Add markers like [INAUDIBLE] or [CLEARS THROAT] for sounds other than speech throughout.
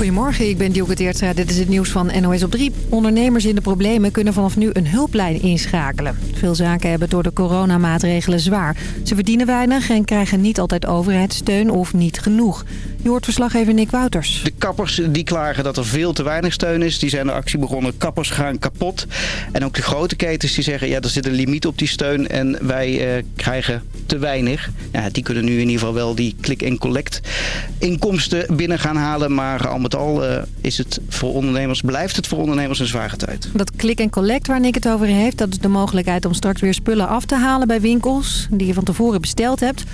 Goedemorgen, ik ben Dielke Teertstra. Dit is het nieuws van NOS op 3. Ondernemers in de problemen kunnen vanaf nu een hulplijn inschakelen. Veel zaken hebben door de coronamaatregelen zwaar. Ze verdienen weinig en krijgen niet altijd overheidssteun of niet genoeg. Je hoort verslaggever Nick Wouters. De kappers die klagen dat er veel te weinig steun is. Die zijn de actie begonnen. Kappers gaan kapot. En ook de grote ketens die zeggen... ja, er zit een limiet op die steun en wij eh, krijgen te weinig. Ja, die kunnen nu in ieder geval wel die click-and-collect inkomsten binnen gaan halen. Maar al met al uh, is het voor ondernemers, blijft het voor ondernemers een zware tijd. Dat click-and-collect waar Nick het over heeft... dat is de mogelijkheid om straks weer spullen af te halen bij winkels... die je van tevoren besteld hebt...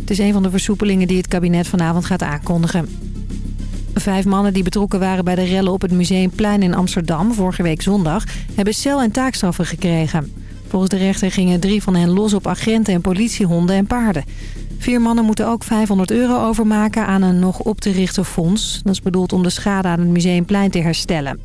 Het is een van de versoepelingen die het kabinet vanavond gaat aankondigen. Vijf mannen die betrokken waren bij de rellen op het Museumplein in Amsterdam vorige week zondag... hebben cel- en taakstraffen gekregen. Volgens de rechter gingen drie van hen los op agenten en politiehonden en paarden. Vier mannen moeten ook 500 euro overmaken aan een nog op te richten fonds. Dat is bedoeld om de schade aan het Museumplein te herstellen.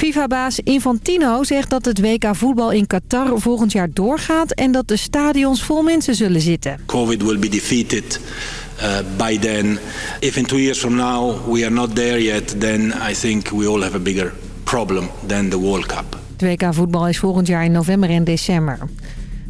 FIFA-baas Infantino zegt dat het WK voetbal in Qatar volgend jaar doorgaat... en dat de stadions vol mensen zullen zitten. COVID will be defeated uh, by then. If in two years from now we are not there yet... then I think we all have a bigger problem than the World Cup. Het WK voetbal is volgend jaar in november en december.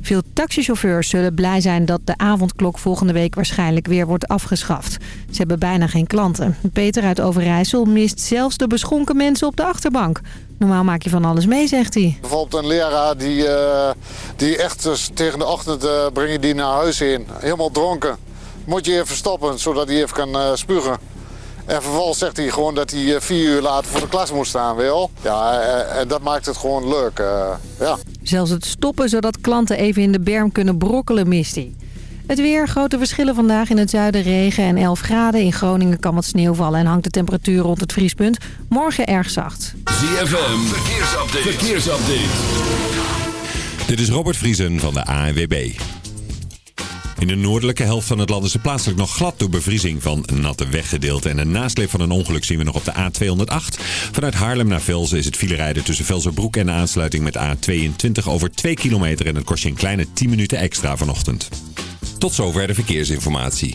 Veel taxichauffeurs zullen blij zijn dat de avondklok volgende week waarschijnlijk weer wordt afgeschaft. Ze hebben bijna geen klanten. Peter uit Overijssel mist zelfs de beschonken mensen op de achterbank. Normaal maak je van alles mee, zegt hij. Bijvoorbeeld een leraar die, uh, die echt dus tegen de ochtend uh, breng je die naar huis in. Helemaal dronken. Moet je even stoppen, zodat hij even kan uh, spugen. En vervolgens zegt hij gewoon dat hij vier uur later voor de klas moet staan, wil. Ja, en dat maakt het gewoon leuk, ja. Zelfs het stoppen zodat klanten even in de berm kunnen brokkelen mist hij. Het weer, grote verschillen vandaag in het zuiden regen en 11 graden. In Groningen kan wat sneeuw vallen en hangt de temperatuur rond het vriespunt. Morgen erg zacht. ZFM, verkeersupdate. verkeersupdate. Dit is Robert Vriesen van de ANWB. In de noordelijke helft van het land is het plaatselijk nog glad door bevriezing van natte weggedeelten. En een nasleep van een ongeluk zien we nog op de A208. Vanuit Haarlem naar Velzen is het filerijden tussen Velzerbroek en de aansluiting met A22 over 2 kilometer. En het kost je een kleine 10 minuten extra vanochtend. Tot zover de verkeersinformatie.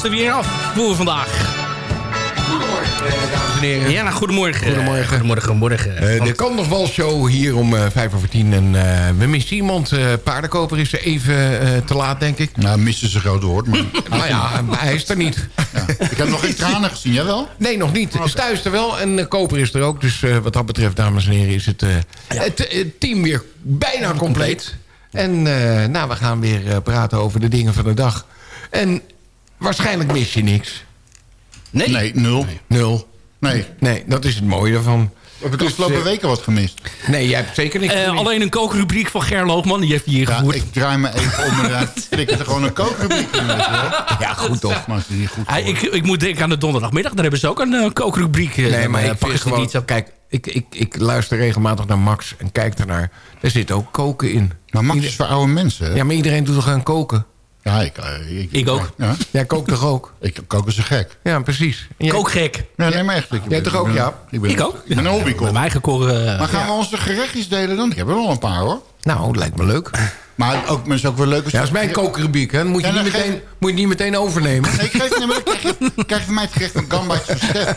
Is er weer af voor vandaag. dames en heren. Ja, nou, goedemorgen. Goedemorgen. Goedemorgen, goedemorgen. Eh, Want- de Carnavalshow hier om eh, vijf over tien. En eh, we missen iemand. Eh, paardenkoper is er even eh, te laat, denk ik. Nou, missen is een groot woord, maar... [LAUGHS] Nou ja, maar hij is er niet. Ik heb nog geen tranen gezien, jij wel? Nee, nog niet. Is thuis er wel en eh, Koper is er ook. Dus eh, wat dat betreft, dames en heren, is het, eh, het, eh, team weer bijna compleet. En eh, nou, we gaan weer eh, praten over de dingen van de dag. En waarschijnlijk mis je niks. Nee. Nee, nul. Nul. Nee. Nee, dat is het mooie ervan. Heb ik de afgelopen eh, weken wat gemist? Nee, jij hebt zeker niks Eh, gemist. alleen een kookrubriek van Ger Loogman, die heeft hij hier Ja, gevoerd. ik draai me even om en dan [LAUGHS] flikker er gewoon een kookrubriek in. je. Ja, goed toch. Maar het is niet goed Ah, ik, ik moet denken aan de donderdagmiddag. Daar hebben ze ook een eh, kookrubriek. eh, Nee, maar ik vind gewoon... niet zo. Kijk, ik, ik, ik luister regelmatig naar Max en kijk ernaar. Er zit ook koken in. Maar Max is voor oude mensen, hè? Ja, maar iedereen doet toch aan koken? Ja, ik, eh, Ik ook. Ja, Jij kookt toch ook? ik kook als een gek. Ja, precies. En jij- Kookgek. Ja, nee, maar echt. Ik Jij toch ook, Jaap? Ik, ben, Ik ook. Ik ben een hobbykok. Bij mij gekoren. Maar gaan we onze gerechtjes delen dan? Ik heb er wel een paar, hoor. Nou, dat lijkt me leuk. Maar ook, maar het is ook wel leuk als Ja, dat is mijn kookrubriek, hè. Dan moet je, Ja, niet meteen, geef- moet je niet meteen overnemen. Nee, ik geef, nee, maar dan krijg, je, krijg je van mij het gerecht van van Stef.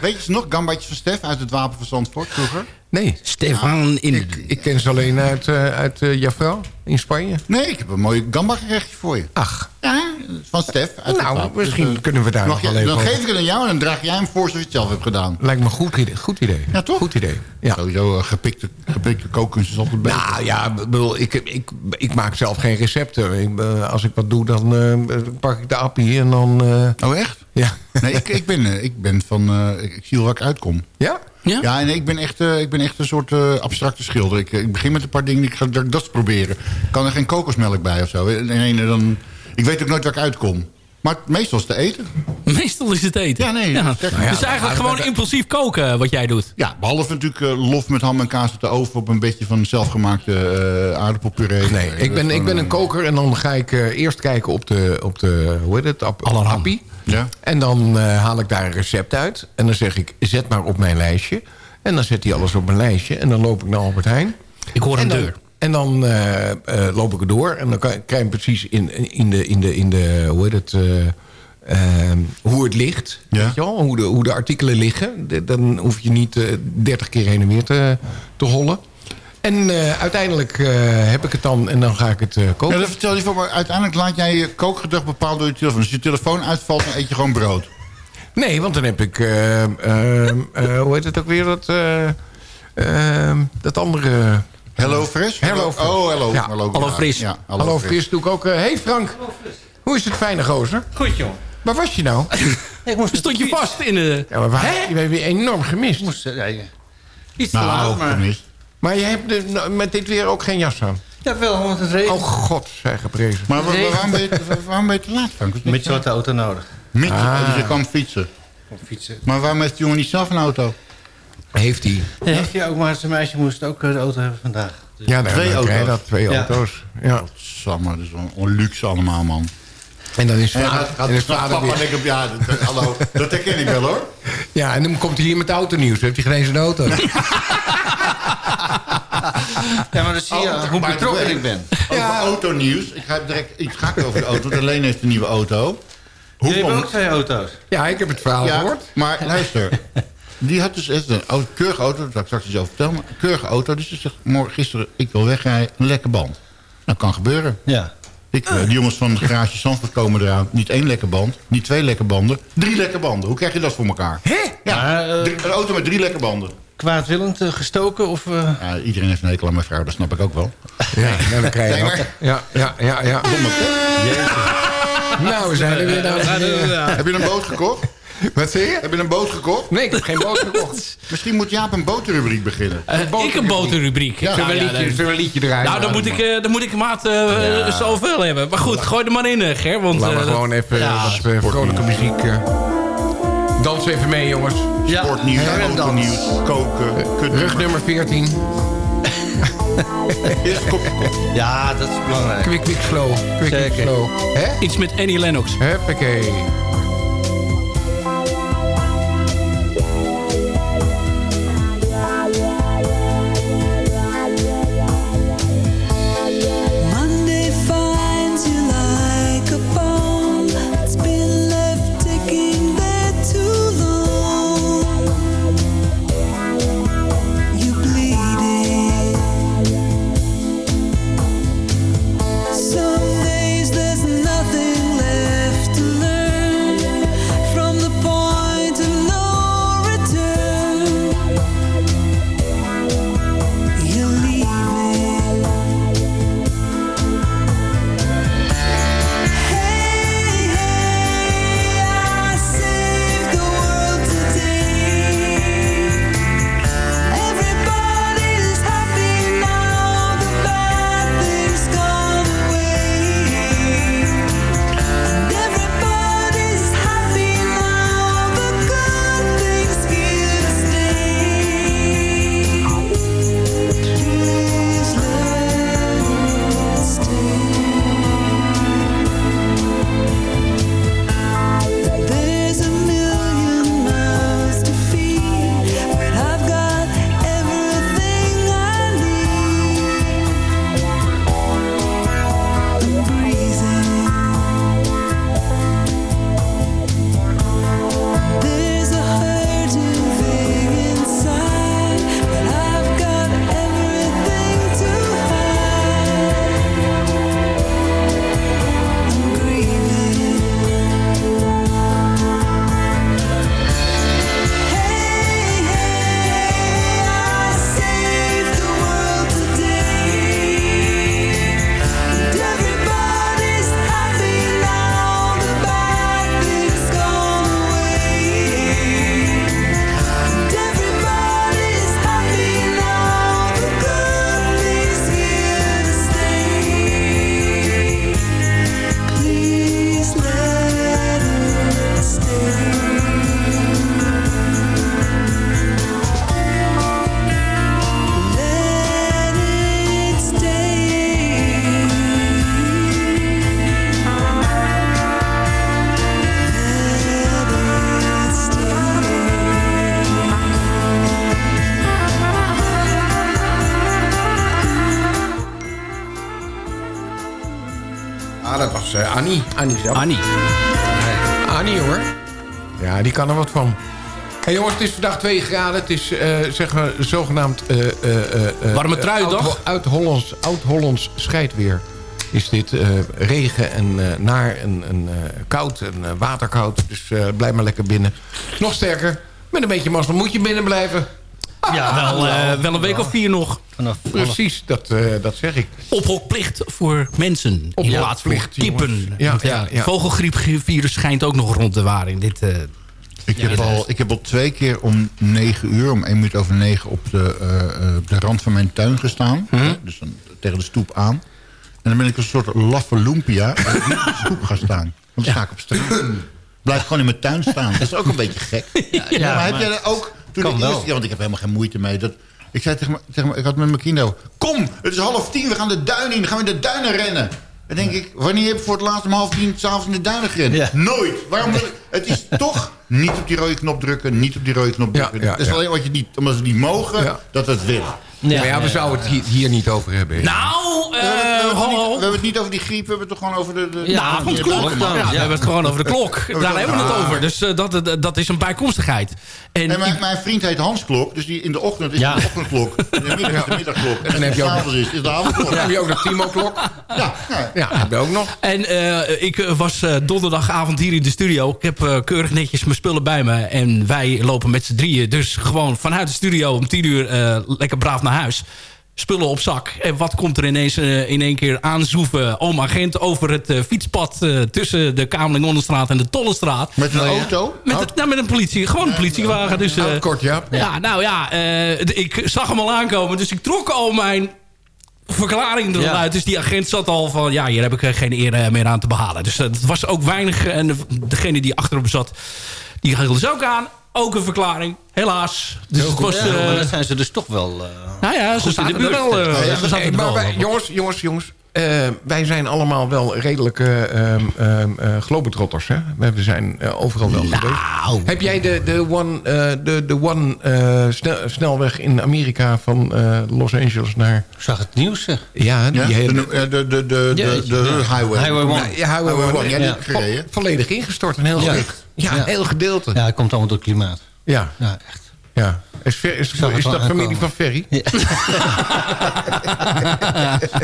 Weet je ze nog? Gambaatjes van Stef uit het Wapen van Zandvoort vroeger? Nee, Stefan in. ik, ik ken ze alleen uit, eh uit eh, Jafra in Spanje. Nee, ik heb een mooi gamba gerechtje voor je. Ach, Ja, van Stef. Uit nou, Wapen. misschien Dus, eh, kunnen we daar nog je- even Dan geef ik het aan jou en dan draag jij hem voor zoals je het zelf hebt gedaan. Lijkt me een goed idee. Goed idee. Ja, toch? Goed idee. Ja. Sowieso uh, gepikte, gepikte kookkunst is altijd beter. Nou ja, ik bedoel, ik, ik, ik maak zelf geen recepten. Ik, als ik wat doe, dan eh, pak ik de appie en dan... eh, Oh, echt? Ja. Nee, ik, ik, ben, eh, ik ben van... eh, ik, zie wel waar ik uitkom. ja? Ja? Ja, en ik ben echt, eh, ik ben echt een soort eh, abstracte schilder. Ik, ik begin met een paar dingen, ik ga dat, dat proberen. Kan er geen kokosmelk bij of zo? En, en, en dan, ik weet ook nooit waar ik uitkom. Maar meestal is het te eten. Meestal is het eten. Ja, nee, echt- dus eigenlijk gewoon impulsief koken wat jij doet. Ja, behalve natuurlijk eh, lof met ham en kaas op de oven... op een beetje van zelfgemaakte eh aardappelpuree. Nee, ik ben, ik ben een koker en dan ga ik eh, eerst kijken op de, op de hoe heet het, App- Alarm. appie. Ja. En dan eh, haal ik daar een recept uit. En dan zeg ik, zet maar op mijn lijstje. En dan zet hij alles op mijn lijstje. En dan loop ik naar Albert Heijn. Ik hoor een dan, deur. En dan eh, eh, loop ik er door. En dan krijg je precies in, in, de, in, de, in de, hoe heet het... eh, ehm, hoe het ligt, Ja. weet je wel? Hoe, de, hoe de artikelen liggen. De- dan hoef je niet eh, 30 keer heen en weer te, te hollen. En eh, uiteindelijk eh, heb ik het dan en dan ga ik het eh, koken. Ja, dat vertel je voor, maar uiteindelijk laat jij je kookgedrag bepalen door je telefoon. Als je telefoon uitvalt, dan eet je gewoon brood. Nee, want dan heb ik... eh, ehm, eh, hoe heet het ook weer? Dat, eh, ehm, dat andere... Hello Fresh? Hello Fresh. Oh, hello. Ja. Hallo, Hallo ja. Fris. Fris doe ik ook... hey Frank, hoe is het fijne gozer? Goed, joh. Waar was je nou? [LAUGHS] Ik moest Stond je vast in de... Ja, maar waar, je bent weer enorm gemist. moest, iets te Nou, laat, maar... gemist. Maar je hebt de- nou, met dit weer ook geen jas aan. Ja, wel, want het regent. Oh god, zij geprezen. Maar wa- wa- waarom ben, je, wa- waarom ben je te laat, Frank? Zo'n auto nodig. Met je, Ah. dus je kan fietsen. Fietsen. Maar waarom heeft de jongen niet zelf een auto? Heeft hij? Ja, heeft hij ook, maar zijn meisje moest ook eh, de auto hebben vandaag. Dus- Ja, Twee dan krijg je auto's. dat. Twee Ja. auto's. Ja. Dat is wel een luxe allemaal, man. En dan is En vader, gaat en is gaat vader papa weer... denk op, ja, dat, hallo, dat herken ik wel, hoor. Ja, en dan komt hij hier met autonieuws. Heeft hij geen eens een auto? [LAUGHS] Ja, maar dan zie je Oh, hoe betrokken ik ben. Over autonieuws. Ik ga direct iets gakken over de auto. Want Alleen heeft een nieuwe auto. Jullie hebben ook twee auto's. Ja, ik heb het verhaal Ja, gehoord. maar luister. Die had dus echt een auto, keurige auto. Dat zal ik straks iets over vertellen. Maar een keurige auto. Dus ze zegt morgen, gisteren, ik wil wegrijden. Een lekke band. Dat kan gebeuren. Ja. Ik, eh, die jongens van de garage Zandvoort komen eraan. Niet één lekke band. Niet twee lekke banden. Drie lekke banden. Hoe krijg je dat voor elkaar? Hé? Ja, Maar, eh, een auto met drie lekke banden. Kwaadwillend eh, gestoken of... eh, Ja, iedereen heeft een hekel aan mijn vrouw. Dat snap ik ook wel. Ja, nou, dan krijg je dat. Ja, ja, ja, ja. Domme. Nou, we zijn er weer. Heb je een boot gekocht? Wat zeg je? Heb je een boot gekocht? Nee, ik heb geen boot gekocht. [LAUGHS] Misschien moet Jaap een botenrubriek beginnen. Eh, ik een boterrubriek. Ja. Zullen we een ja, liedje, zullen we een liedje draaien? Nou, dan moet ik, eh, dan moet ik maat eh zoveel hebben. Maar goed, gooi er maar in, Ger. Want, Laten we gewoon even ja, wat vrolijke muziek... eh. Dans even mee, jongens. ja, Sportnieuws, autonieuws, koken, kut. Rug nummer 14. Eerst kopje koffie. Ja, dat is belangrijk. Quick, quick, slow. Quick, quick, slow. Hè? Iets met Annie Lennox. Huppakee. Eh, Annie. Annie zelf. Annie. Annie hoor. Ja, die kan er wat van. Hey jongens, het is vandaag 2 graden. Het is eh, zeg maar zogenaamd... eh, eh, eh, Warme oud- Oud-Hollands Oud-Hollands scheidweer. Is dit eh, regen en eh, naar en, en eh, koud en eh, waterkoud. Dus eh, blijf maar lekker binnen. Nog sterker, met een beetje mazzel moet je binnen blijven. Ja, wel, eh, wel een week of vier nog. Vanaf, Precies, dat, eh, dat zeg ik. Ophokplicht voor mensen. In plaats van Ophokplicht, kippen. jongens. Ja, Want ja, ja. Vogelgriepvirus schijnt ook nog rond te waren in dit... eh, Ik, heb al, ik heb al twee keer om negen uur, om één minuut over negen... op de, eh, eh, op de rand van mijn tuin gestaan. Mhm. Dus dan tegen de stoep aan. En dan ben ik een soort laffe lumpia... ik niet op de stoep ga staan. Want dan sta ik op straat. Blijf gewoon in mijn tuin staan. Dat is ook een beetje gek. Ja, maar heb jij dat ook... Toen kan de wel. eerste keer, want ik heb helemaal geen moeite mee... Dat, ik zei tegen, me, tegen me, ik had met mijn kinderen... Kom, het is half tien, we gaan de duinen in. Dan gaan we in de duinen rennen. Dan denk ik, wanneer heb je voor het laatst om half tien... s'avonds in de duinen gerend? Ja. Nooit. Waarom ik- Het is [LAUGHS] toch niet op die rode knop drukken, niet op die rode knop drukken. ja, het is alleen wat je niet, omdat ze niet mogen, dat het willen. Maar ja, we zouden het hier, hier niet over hebben. Nou, eh, het niet, ho, ho. we hebben het niet over die griep, we hebben het toch gewoon over de... de Ja, van de de- klok. Ja, we hebben het gewoon over de klok. Daar hebben we het over. Dus eh, dat, dat, is een bijkomstigheid. En En mijn, ik- mijn vriend heet Hans Klok, dus die in de ochtend is Ja. de ochtendklok. [LAUGHS] In de middag is de middagklok. En, heb je ook- s'avonds is, is de avondklok. Dan heb je ook de Timo-klok. Ja, ja. Ja, heb je ook nog. En eh, ik eh, was eh, donderdagavond hier in de studio. Ik heb eh, keurig netjes mijn spullen bij me. En wij lopen met z'n drieën. Dus gewoon vanuit de studio om tien uur eh, lekker braaf naar huis. Spullen op zak. En wat komt er ineens eh, in één keer aanzoeven? Oom agent over het eh, fietspad eh, tussen de Kamerling-Onderstraat en de Tollenstraat. Met een auto? Met, het, nou, met een politie, gewoon een politiewagen. Dus, kort, ja. ja, nou ja, ik zag hem al aankomen. Dus ik trok al mijn verklaring eruit. Dus die agent zat al van... ja, hier heb ik geen eer meer aan te behalen. Dus het was ook weinig. En de- degene die achter hem zat, die hield dus ook aan. Ook een verklaring, helaas. Dus het was... Ja, maar eh, dan zijn ze dus toch wel... eh, nou ja, ze goed in zaten de er buurt. wel... Ja, ze zaten nee, er maar wel wij- op. jongens, jongens, jongens. eh, wij zijn allemaal wel redelijke ehm ehm eh, globetrotters. Hè? We zijn overal wel Nou. geweest. Heb jij de, de one, eh, de, de one eh, snel, snelweg in Amerika van eh, Los Angeles naar... Ik zag het nieuws, zeg. Ja, die Ja, hele... de, de, de, de, de, highway. Highway One. Highway Highway One, One, ja, die volledig ingestort, een heel Ja. stuk. Ja, Ja. heel gedeelte. Ja, het komt allemaal door het klimaat. Ja, Ja, echt. Ja. Is, is, is wel dat familie van Ferry? [LAUGHS]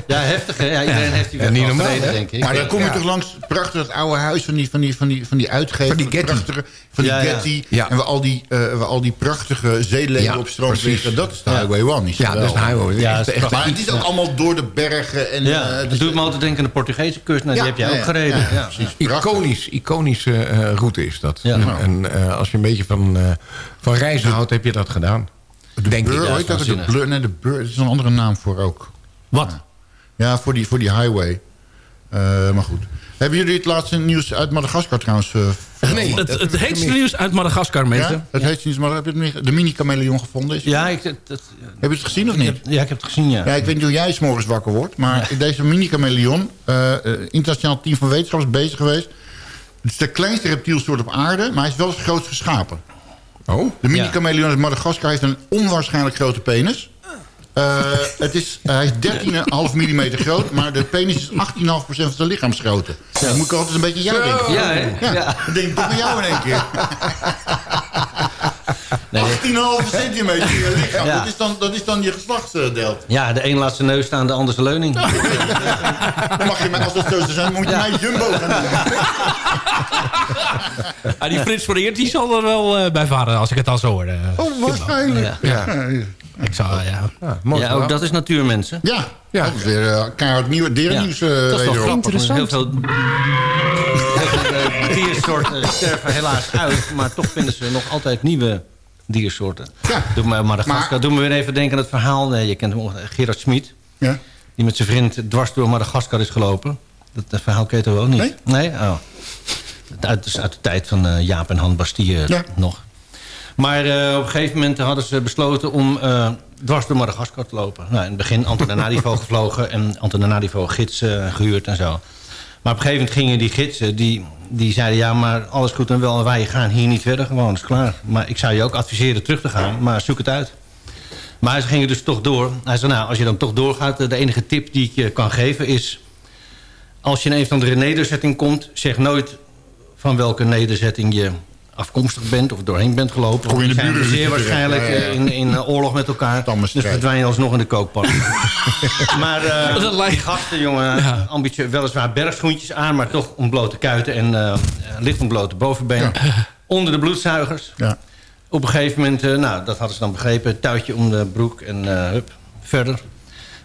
Ja, heftig hè? Ja, iedereen heeft die Ja, niet wel normaal, gereden, hè? denk ik. Maar dan kom je Ja. toch langs prachtig het oude huis van die, van die, van die, van die uitgever. Van die Getty. prachtige- Van die Ja, ja. Getty. Ja. En waar al die, eh, waar al die prachtige zeeleden Ja, op strand liggen. Dat is de Ja. Highway One. Is Ja, dat is een highway. Ja, Echt- het is echt- Maar het is ook allemaal door de bergen. En, Ja, eh, dat dus- doet me altijd denken aan de Portugese kust. Nou, Ja, die heb jij ja, ook ja. gereden. Ja, Ja, precies. Iconisch, iconische eh, route is dat. Ja. En, en, eh, als je een beetje van, eh, van reizen houdt, heb je dat gedaan. De Denk Ja, hoe heet dat? De. Blur, nee, de is een andere naam voor ook. Wat? Ja, voor die, voor die highway. Eh, maar goed. Hebben jullie het laatste nieuws uit Madagaskar trouwens? eh, Nee, Het, het heetste nieuws uit Madagaskar, mensen. ja? Het heet niet, maar heb je het niet- de mini-chameleon gevonden? Is Ja, ik, dat, dat- Heb je het gezien of niet? heb, ja, ik heb het gezien, ja. Ja, ik weet niet hoe jij 's morgens wakker wordt. Maar deze mini-chameleon, eh, eh, internationaal team van wetenschappers bezig geweest. Het is de kleinste reptielsoort op aarde, maar hij is wel het grootst geschapen. Oh? De mini-chameleon uit Madagaskar heeft een onwaarschijnlijk grote penis. Eh, het is, hij is 13,5 mm groot, maar de penis is 18,5% van zijn lichaamsgrootte. Dan moet ik altijd een beetje aan jou denken. Ja, hè? Ja, Ja. dan denk ik toch aan jou in één keer. [LAUGHS] Nee. 18,5 centimeter in je lichaam. Ja. Dat, is dan, dat is dan je geslachtsdeel. Ja, de een laat zijn neus staan, de ander zijn leuning. Dan mag je mij, als dat zo zou zijn, moet je mij Jumbo gaan doen. Ah, die Frits van Eert die zal er wel eh, bij varen als ik het al zo hoor. eh. Oh, waarschijnlijk. Ja. Ja, Ik zou, ja. ja mooi. Ja, ook dat is natuurmensen. Ja, Ja. dat is weer eh, keihard nieuwe dierennieuws. eh, dat is Heel Interessant. veel, heel veel eh, diersoorten sterven helaas uit. Maar toch vinden ze nog altijd nieuwe diersoorten. Ja. Doe me Madagaskar. Maar- Doe me weer even denken aan het verhaal. eh, Je kent hem, Gerard Smit. Ja. Die met zijn vriend dwars door Madagaskar is gelopen. Dat, dat verhaal ken je toch ook niet? Nee? Oh. Uit, dus uit de tijd van eh, Jaap en Han Bastille Ja. nog. Maar eh, op een gegeven moment hadden ze besloten om eh, dwars door Madagaskar te lopen. Nou, in het begin Antananarivo [LAUGHS] gevlogen en Antananarivo gidsen gehuurd en zo. Maar op een gegeven moment gingen die gidsen, die, die zeiden... ja, maar alles goed en wel, wij gaan hier niet verder, gewoon, is klaar. Maar ik zou je ook adviseren terug te gaan, maar zoek het uit. Maar ze gingen dus toch door. Hij zei, nou, als je dan toch doorgaat... de enige tip die ik je kan geven is... als je in een van de nederzetting komt... zeg nooit van welke nederzetting je afkomstig bent... of doorheen bent gelopen. Kom je in de Die zijn buren zeer terecht. waarschijnlijk Ja, ja, ja. eh, in, in eh, oorlog met elkaar. Dus Stammenstrijd. verdwijn je alsnog in de kookpan. [LAUGHS] maar eh, Dat lijkt- die gasten, jongen, ambitie, weliswaar bergschoentjes aan... maar toch ontblote kuiten en eh, licht ontblote bovenbeen. [LAUGHS] Onder de bloedzuigers. Ja. Op een gegeven moment, eh, nou, dat hadden ze dan begrepen... tuitje om de broek en eh, hup, verder.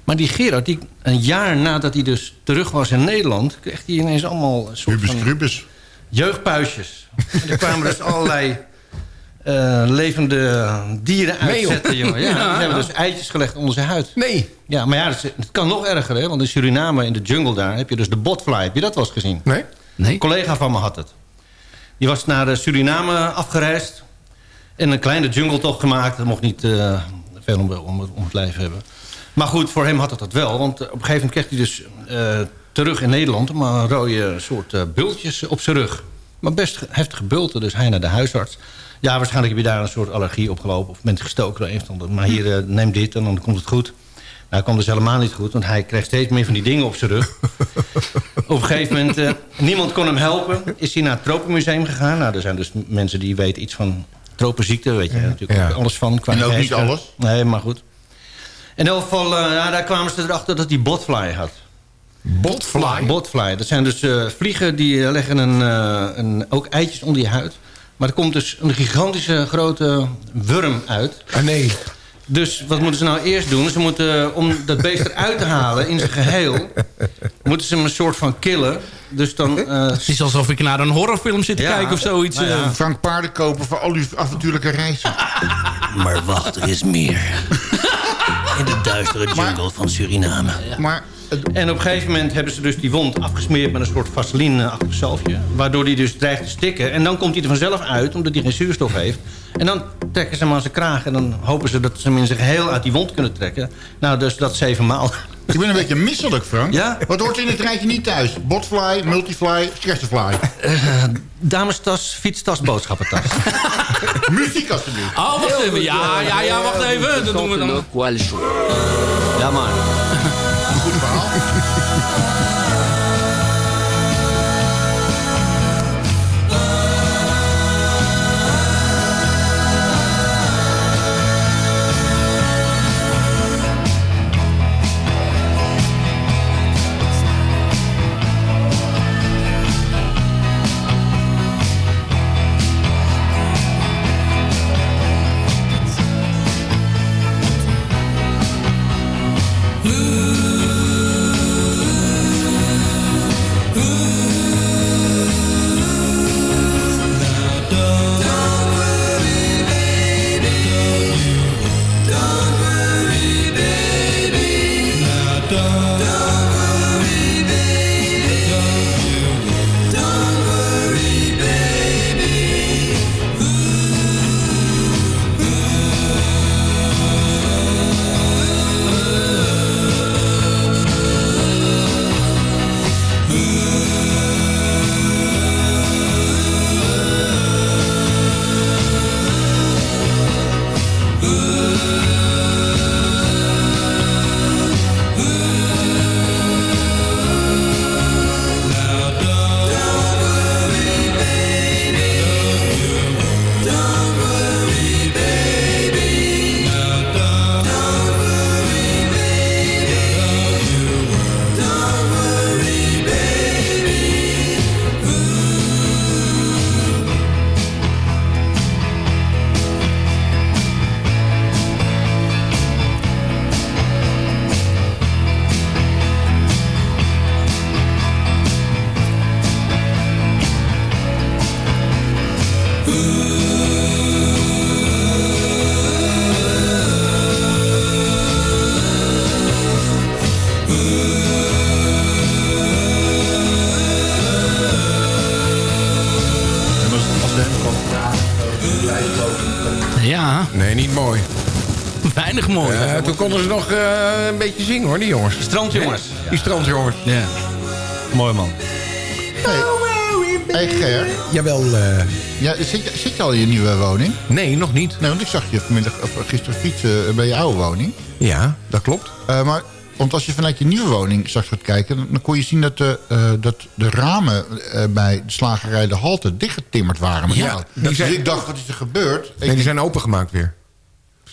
Maar die Gerard, die, een jaar nadat hij dus terug was in Nederland... kreeg hij ineens allemaal een soort Rubus van. Jeugdpuisjes. En er kwamen dus allerlei eh, levende dieren Nee, joh. uitzetten, jongen. Ja, Ja, die hebben dus eitjes gelegd onder zijn huid. Nee. Ja, maar ja, het, is- het kan nog erger, hè. Want in Suriname, in de jungle daar, heb je dus de botfly. Heb je dat wel eens gezien? Nee? Nee. Een collega van me had het. Die was naar eh, Suriname afgereisd. En een kleine jungletocht gemaakt. Dat mocht niet eh, veel om, om, om het lijf hebben. Maar goed, voor hem had het dat wel. Want op een gegeven moment kreeg hij dus eh, terug in Nederland... maar een rode soort eh, bultjes op zijn rug. Maar best ge- heftige bulten, dus hij naar de huisarts. Ja, waarschijnlijk heb je daar een soort allergie opgelopen... of bent gestoken door een of ander. Maar hier, eh, neem dit en dan komt het goed. Nou, kwam dus helemaal niet goed, want hij kreeg steeds meer van die dingen op zijn rug. [LAUGHS] op een gegeven moment, eh, niemand kon hem helpen. Is hij naar het Tropenmuseum gegaan. Nou, er zijn dus mensen die weten iets van tropenziekte. Weet je natuurlijk Ja. ook alles van. Qua En ook niet alles? Nee, maar goed. In elk geval, eh, ja, daar kwamen ze erachter dat hij botfly had. Botfly? Botfly. Dat zijn dus eh, vliegen die eh, leggen een, eh, een, ook eitjes onder je huid. Maar er komt dus een gigantische grote worm uit. Ah, nee. Dus wat moeten ze nou eerst doen? Ze moeten, om dat beest eruit te halen in zijn geheel... moeten ze hem een soort van killen. Dus dan... eh, Het is alsof ik naar een horrorfilm zit te Ja. kijken of zoiets. Nou ja. Frank paarden kopen voor al uw avontuurlijke reizen. Maar wacht, er is meer. In de duistere jungle van Suriname. Maar En op een gegeven moment hebben ze dus die wond afgesmeerd... met een soort vaseline-achtig zalfje. Waardoor die dus dreigt te stikken. En dan komt hij er vanzelf uit, omdat hij geen zuurstof heeft. En dan trekken ze hem aan zijn kraag. En dan hopen ze dat ze hem in zijn geheel uit die wond kunnen trekken. Nou, dus dat zeven maal. ik ben een beetje misselijk, Frank. Ja? Wat hoort in het rijtje niet thuis? Botfly, multifly, stressenfly. Damestas, fietstas, boodschappentas. [LAUGHS] Muziek alsjeblieft. Oh, wacht even. Ja, ja, ja, wacht even. Dat doen we dan. Ja, maar. Konden ze nog eh, een beetje zingen hoor, die jongens. Strandjongens. Die strandjongens. Ja. Mooi man. Hey Ger, Jawel, eh, ja, zit, je, zit je al in je nieuwe woning? nee, nog niet. Nee, want ik zag je vanmiddag, of gisteren fietsen bij je oude woning. Ja, dat klopt. Eh, maar Want als je vanuit je nieuwe woning straks gaat kijken... dan, dan kon je zien dat de, eh, dat de ramen eh, bij de slagerij De Halte dichtgetimmerd waren. Maar Ja, dus zijn- ik dacht, wat is er gebeurd? Ik Nee, die zijn opengemaakt weer.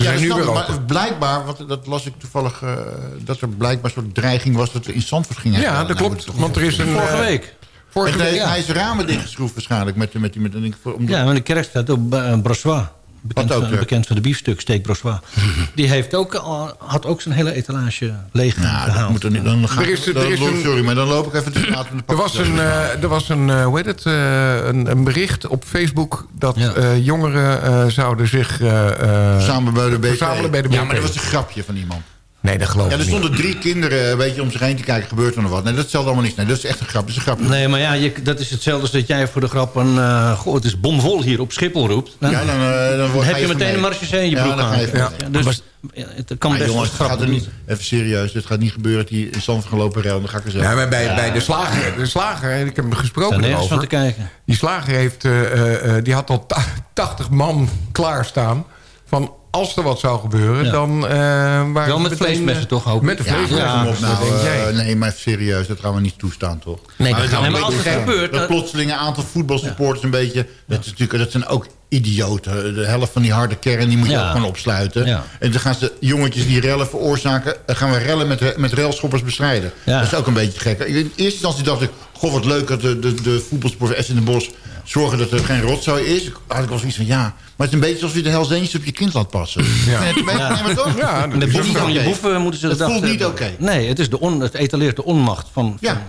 Ja, nu snap weer ik, open. maar blijkbaar, want dat las ik toevallig... eh, dat er blijkbaar een soort dreiging was dat we in Zandvoort gingen. Ja, dat nou, klopt. Want er is een... Vorige eh, week. Vorige en hij, week, ja. hij is ramen dichtgeschroefd waarschijnlijk. Met, met, met, met, met, Ja, maar de kerk staat op uh, Brossois. Bekend, ook, van, bekend van de biefstuk, steak Brossois. [LAUGHS] Die heeft ook, al- had ook zijn hele etalage leeg Nou, dat gehaald. moet er niet. Dan ga Er is- ik, er dan, is loop- een- sorry, maar dan loop ik even te praten met de Er was een, eh, er was een, eh, hoe heet het, eh, een, een bericht op Facebook... dat Ja. eh, jongeren eh, zouden zich eh, eh, Samen bij de verzamelen bij de Ja, maar dat was een grapje van iemand. Nee, dat geloof Ja, ik er niet. stonden drie kinderen, weet je, om zich heen te kijken, gebeurt er nog wat. Nee, dat stelt allemaal niks. Nee, dat is echt een grap. Dat is een grapje. Nee, maar ja, je, dat is hetzelfde als dat jij voor de grap een... eh, goh, het is bomvol hier op Schiphol roept. Dan, Ja, dan, eh, dan word- heb je meteen een marchesee in je Ja, broek dan ga aan. Ja, dus ja, het kan Maar best jongens, het gaat er niet, even serieus, dit gaat niet gebeuren dat hij in stand gaan lopen. Dan ga ik er zelf. Ja, maar bij, bij de slager, de slager, ik heb hem gesproken nergens van erover. te kijken. Die slager heeft, eh, eh, eh, die had al ta- 80 man klaarstaan. Van als er wat zou gebeuren, Ja. dan eh waren Wel ze met vleesmessen eh, toch ook? Met de Ja, vleesmessen. ja. Op nou, denk eh, jij? nee, maar serieus, dat gaan we niet toestaan, toch? Nee, dat gaan we niet een beetje toestaan. gebeurt, Dat dat- plotseling een aantal voetbalsupporters een beetje... Dat, is natuurlijk, dat zijn ook idioten. De helft van die harde kern, die moet je Ja. ook gewoon opsluiten. Ja. En dan gaan ze jongetjes die rellen veroorzaken... dan gaan we rellen met, met railschoppers bestrijden. Ja. Dat is ook een beetje gek. In eerste instantie dacht ik... Goh, wat leuk dat de, de, de voetbalsporters in de Bos... zorgen dat er geen rotzooi is. had ik wel zoiets van, ja... Maar het is een beetje alsof je de Hells Angels op je kind laat passen. Ja. Het een beetje, nee, maar toch? Ja, dat De is boeven van je oké. boeven moeten ze Het gedacht voelt niet oké. Nee, het, is de on, het etaleert de onmacht van... Ja. van-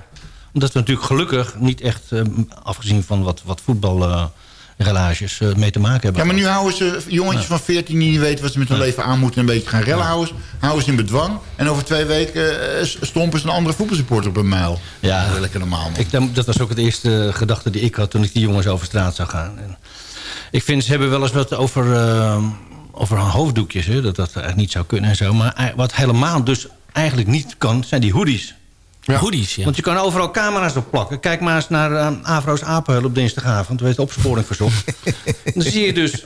omdat we natuurlijk gelukkig niet echt, eh, afgezien van wat, wat voetbalrelages, eh, mee te maken hebben. Ja, maar nu houden ze jongetjes van 14 die niet weten wat ze met hun leven aan moeten... een beetje gaan rellen houden. ze- Houden ze in bedwang. En over twee weken eh, stompen ze een andere voetbalsupporter op een mijl. Ja. Dat lekker normaal, man. Ik, dat was ook het eerste gedachte die ik had toen ik die jongens over straat zag gaan. En ik vind, ze hebben wel eens wat over, eh, over hoofddoekjes, hè, dat dat eigenlijk niet zou kunnen en zo. Maar wat helemaal dus eigenlijk niet kan, zijn die hoodies. Hoodies, ja. Want je kan overal camera's op plakken. Kijk maar eens naar uh, Avro's Apenheul op dinsdagavond. We weten opsporing verzocht. [LAUGHS] dan zie je dus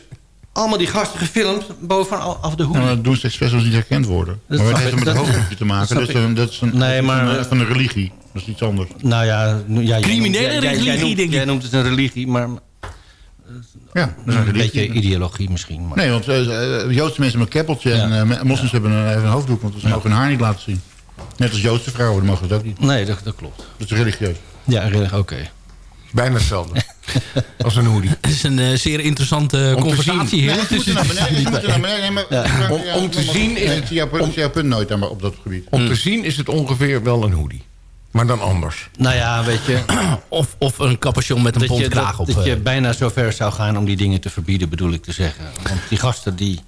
allemaal die gasten gefilmd bovenaf de. Nou, dat doen ze expres als niet herkend worden. Dat maar wat snap heeft het met een [LAUGHS] hoofddoekje te maken? dat Dat is een, dat is een, Nee, maar- een, van een religie. Dat is iets anders. Nou ja, ja jij Criminele noemt- jij- jij- jij religie, noemt- denk ik. Jij noemt het een religie, maar Ja, dat is een een religie. beetje ideologie misschien. Maar. Nee, want eh, eh, Joodse mensen hebben een keppeltje en eh, moslims hebben een, hebben een hoofddoek, want ze mogen hun haar niet laten zien. Net als Joodse vrouwen, die mogen dat ook niet. Nee, dat, dat klopt. Dat is religieus. Ja, redelijk, oké. Bijna hetzelfde. [LAUGHS] als een hoodie. Het is een eh, zeer interessante Om conversatie hier. Nee, je moet naar beneden. Naar Om- om te zien is- zie jouw punt- jouw nooit maar op dat gebied. Om te zien is het ongeveer wel een hoodie. Maar dan anders. Nou ja, weet je... [CLEARS THROAT] Of, of een capuchon met een dat je, pontkraag dat, op. dat je eh. bijna zo ver zou gaan om die dingen te verbieden, bedoel ik te zeggen. Want die gasten die...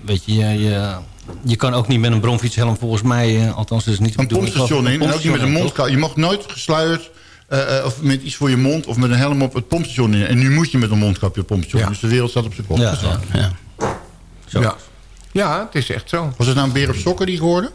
Weet je, je, je, kan ook niet met een bromfietshelm volgens mij... eh, Althans, dat is niet de Een pompstation in en ook niet met een mondkap. Je mag nooit gesluierd eh, eh, of met iets voor je mond of met een helm op het pompstation in. En nu moet je met een mondkapje op het pompstation. Ja. Dus de wereld staat op zijn kop. Ja, ja, ja. Zo. Ja. ja, het is echt zo. Was het nou een beer op sokken die ik hoorde?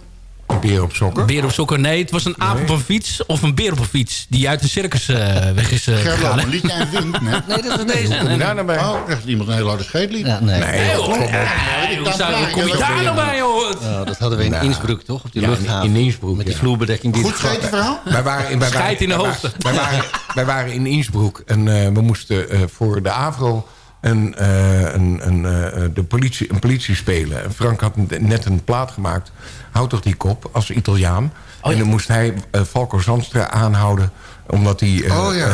Een beer op sokken. Beer op sokken. Nee, het was een aap op een fiets of een beer op een fiets. Die uit de circus eh, weg is Gerlo, gegaan. een liedje en wind. Nee, Nee, dat is deze. Kom je daar nou bij? Oh, echt iemand een hele harde scheetlied. Ja, nee. Nee, joh, kom hoe hoe kom je Ja, daar nou bij, joh? Oh, dat hadden we in Innsbruck, toch? Op die Ja, luchthaven. in Innsbruck, Met die vloerbedekking. Die Goed scheten verhaal? Wij waren, in- wij waren, Scheid in de hoogte. Wij waren, wij waren in Innsbruck en eh, we moesten eh, voor de AVRO een, eh, een, een, eh, de politie, een politie spelen. En Frank had net een plaat gemaakt, Houd toch die kop, als Italiaan. Oh, en dan moest hij eh, Falco Zandstra aanhouden omdat hij Oh, ja.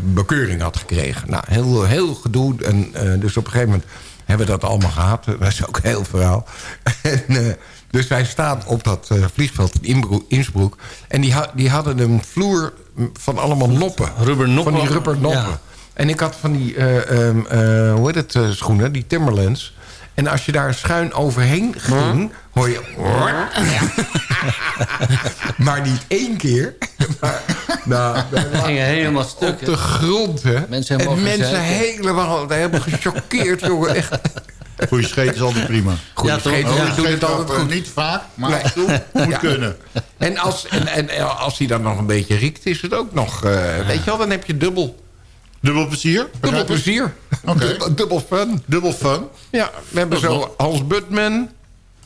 bekeuring had gekregen. Nou, heel, heel gedoe. En, dus op een gegeven moment hebben we dat allemaal gehad. [LAUGHS] Dat is ook een heel verhaal. [LAUGHS] en, dus wij staan op dat vliegveld in Innsbruck. En die, ha- die hadden een vloer van allemaal noppen. Rubbernoppen. Van die rubbernoppen. Ja. En ik had van die, eh, ehm, eh, hoe heet het, eh, schoenen, die Timberlands. En als je daar schuin overheen ging, hoor je... [LAUGHS] maar niet één keer. [LAUGHS] maar, nou, Die gingen helemaal op stuk. de grond, hè. Mensen helemaal en mensen helemaal helemaal gechoqueerd, [LAUGHS] jongen. Echt. Voor je scheet is altijd prima. Goeie Ja, scheet, Ja. die doet het altijd goed. Niet vaak, maar Nee. toe moet Ja. kunnen. En als, en, en als hij dan nog een beetje riekt, is het ook nog... eh, weet je wel, dan heb je dubbel, Dubbel plezier? dubbel plezier. Oké. Dubbel, dubbel fun. Dubbel fun. Ja, we hebben zo Hans Butman.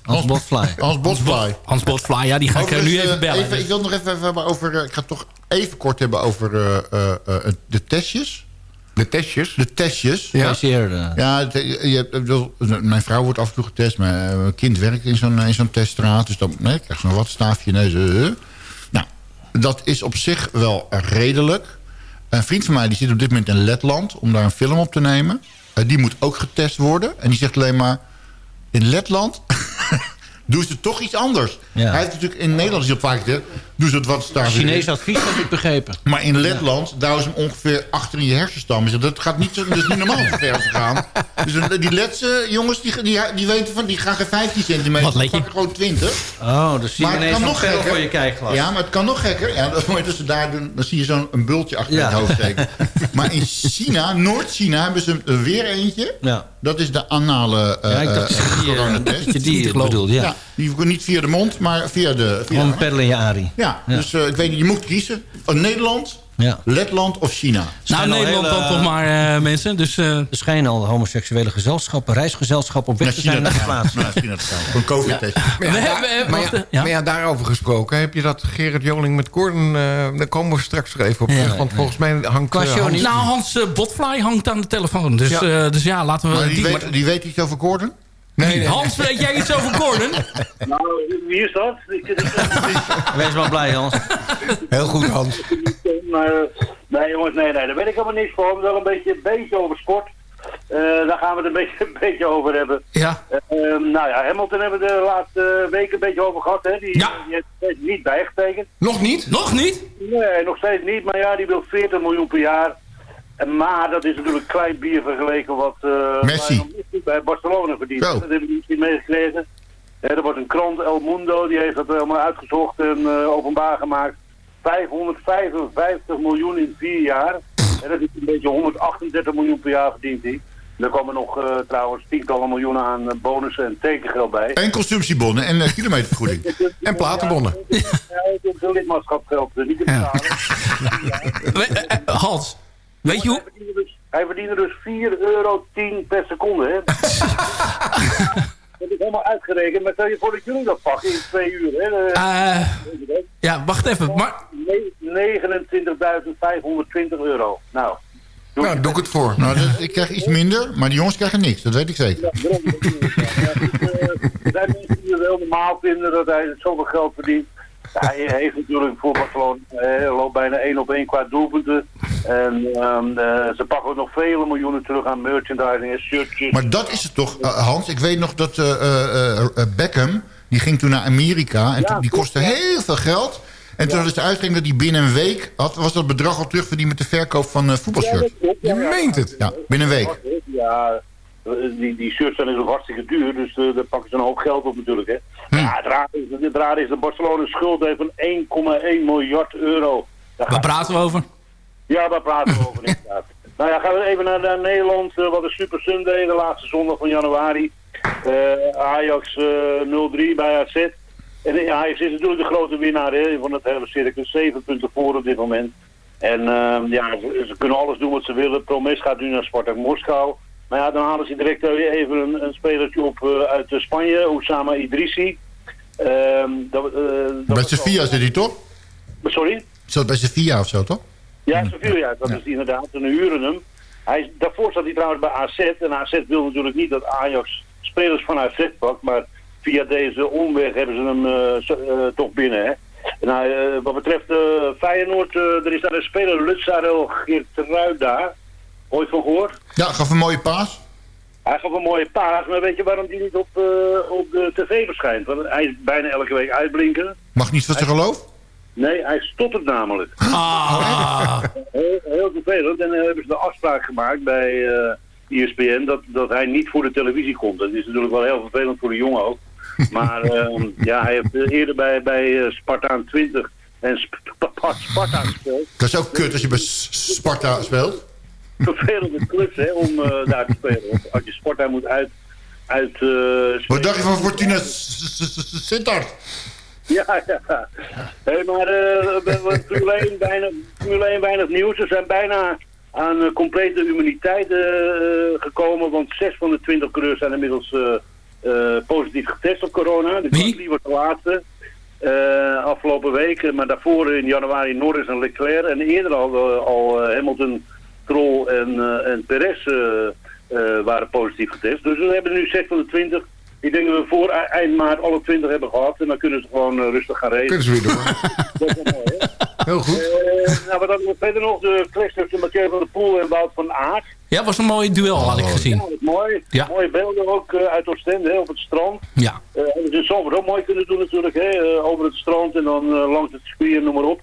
Hans Botfly. Hans Botfly. Hans Botfly, ja, die ga ik eh, nu even eh, bellen. even- ik wil nog even hebben over... eh, ik ga het toch even kort hebben over eh, eh, eh, de testjes. De testjes? De testjes. Ja. Ja, je mijn vrouw wordt af en toe getest. Mijn, mijn kind werkt in zo'n in zo'n teststraat. Dus dan nee, krijg je zo'n wattenstaafje. Nee, zo, nou, dat is op zich wel redelijk. Een vriend van mij die zit op dit moment in Letland... om daar een film op te nemen. Eh, die moet ook getest worden. En die zegt alleen maar... in Letland [LAUGHS] doen ze toch iets anders. Ja. Hij heeft natuurlijk in Nederland is heel vaak gezegd... doen ze het wattenstaafje Chinees advies, heb ik begrepen. maar in Letland, daar is hem ongeveer achter in je hersenstam. Dus Dat gaat niet, zo, dat is niet normaal zo ver te gaan. Dus die Letse jongens, die, die, die weten van, die gaan geen 15 centimeter. Wat pakken gewoon 20. Oh, dus zie je Maar ineens kan nog gekker. voor je kijkglas. Ja, maar het kan nog gekker. Ja, dat moet je daar doen. Dan zie je zo'n een bultje achter Ja. het hoofd steken. Maar in China, Noord-China, hebben ze er weer eentje. Ja. Dat is de anale eh Ja, ik dacht eh, dat je, coronatest. dat je die bedoelde, ja. Ja, die niet via de mond, maar via de... Via Gewoon de een peddel in je arie. ja, dus eh, ik weet niet, je moet kiezen. Oh, Nederland, Ja. Letland of China. nou, Nederland hele- dan toch maar, eh, mensen. Dus eh, Er schijnen al homoseksuele gezelschappen, reisgezelschappen op weg Naar te China zijn naar te de gaan. plaats. Naar China te gaan. Voor een covid-test. Maar ja, We daar- hebben- maar, wacht, ja, ja. maar ja, daarover gesproken. Heb je dat Gerrit Joling met Gordon... eh, daar komen we straks weer even op terug. want volgens mij hangt... Hans- niet. nou, Hans Botfly hangt aan de telefoon. Dus Ja. ja, dus ja laten we... Maar die, die- weet, die weet iets over Gordon? Nee, nee, Hans, weet jij iets over Gordon? Nou, wie is dat? Wees maar blij, Hans. Heel goed, Hans. maar, nee jongens, nee, nee, daar weet ik helemaal niks van. Wel een beetje, een beetje over sport. Eh, daar gaan we het een beetje, een beetje over hebben. Ja. Eh, ehm, nou ja, Hamilton hebben we de laatste weken een beetje over gehad. Hè? Die, Ja. die heeft steeds niet bijgetekend. Nog niet? Nog niet? Nee, nog steeds niet. Maar ja, die wil 40 miljoen per jaar. Maar dat is natuurlijk klein bier vergeleken wat eh, Messi. Bij Barcelona verdient. Zo. Dat hebben jullie misschien meegekregen. Hè, er wordt een krant, El Mundo, die heeft dat helemaal uitgezocht en eh, openbaar gemaakt. 555 miljoen in vier jaar. En dat is een beetje 138 miljoen per jaar verdient hij. Er komen nog eh, trouwens tientallen miljoenen aan bonussen en tekengeld bij. En consumptiebonnen en kilometervergoeding. [LAUGHS] En platenbonnen. Ja, het is een lidmaatschapgeld eh, niet te betalen. [LAUGHS] We- Hans, weet je hoe... Hij verdiende dus, hij verdiende dus 4,10 euro per seconde. Hè? [LAUGHS] dat is helemaal uitgerekend. Maar stel je voor dat jullie dat pakken in twee uur. Hè? Eh, Eh, ja, wacht even. Maar, ne- 29.520 euro. Nou. doe Nou, doe ik het voor. Nou, dat- ik krijg iets minder, maar die jongens krijgen niks. Dat weet ik zeker. Ja, Er zijn mensen die het heel normaal vinden dat hij zoveel geld verdient. Hij heeft natuurlijk voor Barcelona eh, loopt bijna één op één qua doelpunten. En ehm, eh, ze pakken ook nog vele miljoenen terug aan merchandising en shirtjes. Maar dat is het toch, eh, Hans? Ik weet nog dat Beckham, die ging toen naar Amerika. En Ja, toen, die kostte heel veel geld. En toen is de uitgerekend dat hij binnen een week... Had, was dat bedrag al terugverdiend met de verkoop van eh voetbalshirts. Je meent het. Ja, binnen een week. Ja, die, die shirts zijn natuurlijk hartstikke duur, dus daar pakken ze een hoop geld op natuurlijk. Hè. Hm. Ja, het raar, is, het raar is dat Barcelona schuld heeft van 1,1 miljard euro. Daar waar praten we over? Ja, daar praten we [LAUGHS] over inderdaad. Nou ja, gaan we even naar, naar Nederland. eh, wat een Super Sunday, de laatste zondag van januari. Eh, Ajax eh 0-3 bij AZ. En Ajax is natuurlijk de grote winnaar hè, van het hele circus. Zeven punten voor op dit moment. En eh, ja, ze, ze kunnen alles doen wat ze willen. Promes gaat nu naar Spartak Moskou. Maar ja, dan halen ze direct eh, even een, een spelertje op eh, uit eh, Spanje, Oussama Idrissi. Ehm, dat, dat Bij Sevilla zit hij toch? Sorry? Zat bij Sevilla of zo, toch? Ja, Sevilla, dat is inderdaad. En huren hem. Hij, daarvoor zat hij trouwens bij AZ. En AZ wil natuurlijk niet dat Ajax spelers van AZ pakt. Maar via deze omweg hebben ze hem toch binnen. Hè. Nou, wat betreft Feyenoord, er is daar een speler, Lutsarel Geertruida. Ooit van gehoord? Ja, gaf een mooie paas. Hij gaf een mooie paas, maar weet je waarom die niet op, eh, op de tv verschijnt? Want hij is bijna elke week uitblinken. Mag niet van zijn geloof? Nee, hij stottert namelijk. Ah, [LAUGHS] Heel, heel vervelend. En dan hebben ze de afspraak gemaakt bij eh ESPN dat, dat hij niet voor de televisie komt. Dat is natuurlijk wel heel vervelend voor de jongen ook. [LAUGHS] Maar ehm, ja, hij heeft eerder bij, bij eh, Spartaan 20 en Sp- Sp- Sparta gespeeld. Dat is ook kut als je bij Sparta speelt. [LAUGHS] Vervelende clubs hè, om eh, daar te spelen. Want als je Sparta moet uit... uit eh, Wat dacht je van Fortuna Sittard? Ja, ja. Hey, maar eh, we hebben Formule 1 weinig, Formule 1 weinig nieuws. Ze zijn bijna aan eh, complete immuniteit eh, gekomen. Want zes van de twintig coureurs zijn inmiddels eh, eh, positief getest op corona. De Wie? was de laatste. eh, afgelopen week. Maar daarvoor in januari Norris en Leclerc. En eerder al, eh, al eh, Hamilton, Stroll en, eh, en Perez eh, waren positief getest. Dus we hebben nu 6 van de 20. Ik denk dat we voor e- eind maart alle 20 hebben gehad. En dan kunnen ze gewoon eh, rustig gaan racen. Kunnen ze weer door. [LAUGHS] Dat is wel mooi, hè? Heel goed. Nou, wat hadden we verder nog? De clash tussen Mathieu van der Poel en Wout van Aert. Ja, was een mooi duel, had ik gezien. Ja, mooi. Ja. Mooie beelden ook uit Oostende, hè, op het strand. Ja. Hebben ze in Zandvoort ook mooi kunnen doen natuurlijk, hè, over het strand en dan langs het circuit en noem maar op.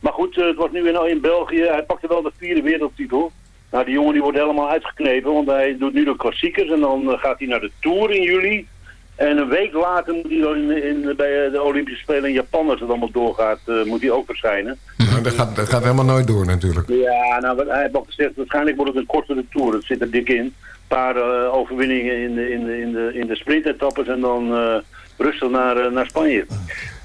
Maar goed, eh, het was nu in, in België, hij pakte wel de vierde wereldtitel. Nou, die jongen die wordt helemaal uitgeknepen, want hij doet nu de klassiekers en dan eh, gaat hij naar de Tour in juli. En een week later moet hij dan in, in, bij eh, de Olympische Spelen in Japan, als het allemaal doorgaat, moet hij ook verschijnen. Nou, dat, gaat, dat gaat helemaal nooit door natuurlijk. Ja, nou, wat hij heeft al gezegd, waarschijnlijk wordt het een kortere tour. Dat zit er dik in. Een paar overwinningen in de, in de, in de, in de sprintetappes en dan eh, rustig naar, naar Spanje.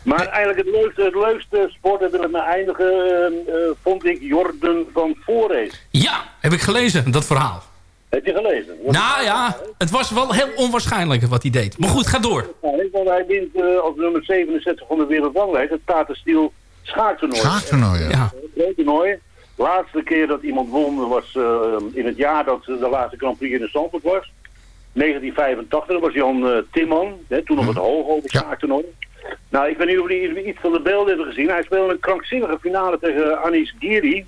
Maar eigenlijk het leukste, het leukste sport, daar wil ik mee eindigen, eh, eh, vond ik Jordan van Voorrees. Ja, heb ik gelezen, dat verhaal. Heb je gelezen? Nou ja, het was wel heel onwaarschijnlijk wat hij deed. Maar goed, ga door. Want hij wint eh, als nummer 67 van de wereldranglijst het Tata Steel schaaktoernooi. Schaaktoernooi, ja. Ja. Toernooi. Laatste keer dat iemand won was eh, in het jaar dat de laatste Grand Prix in de Zandvoort was. 1985, dat was Jan eh, Timman, hè, toen nog het hoog over schaaktoernooi. Nou, ik weet niet of jullie iets van de beelden hebben gezien. Hij speelde een krankzinnige finale tegen Anis Giri.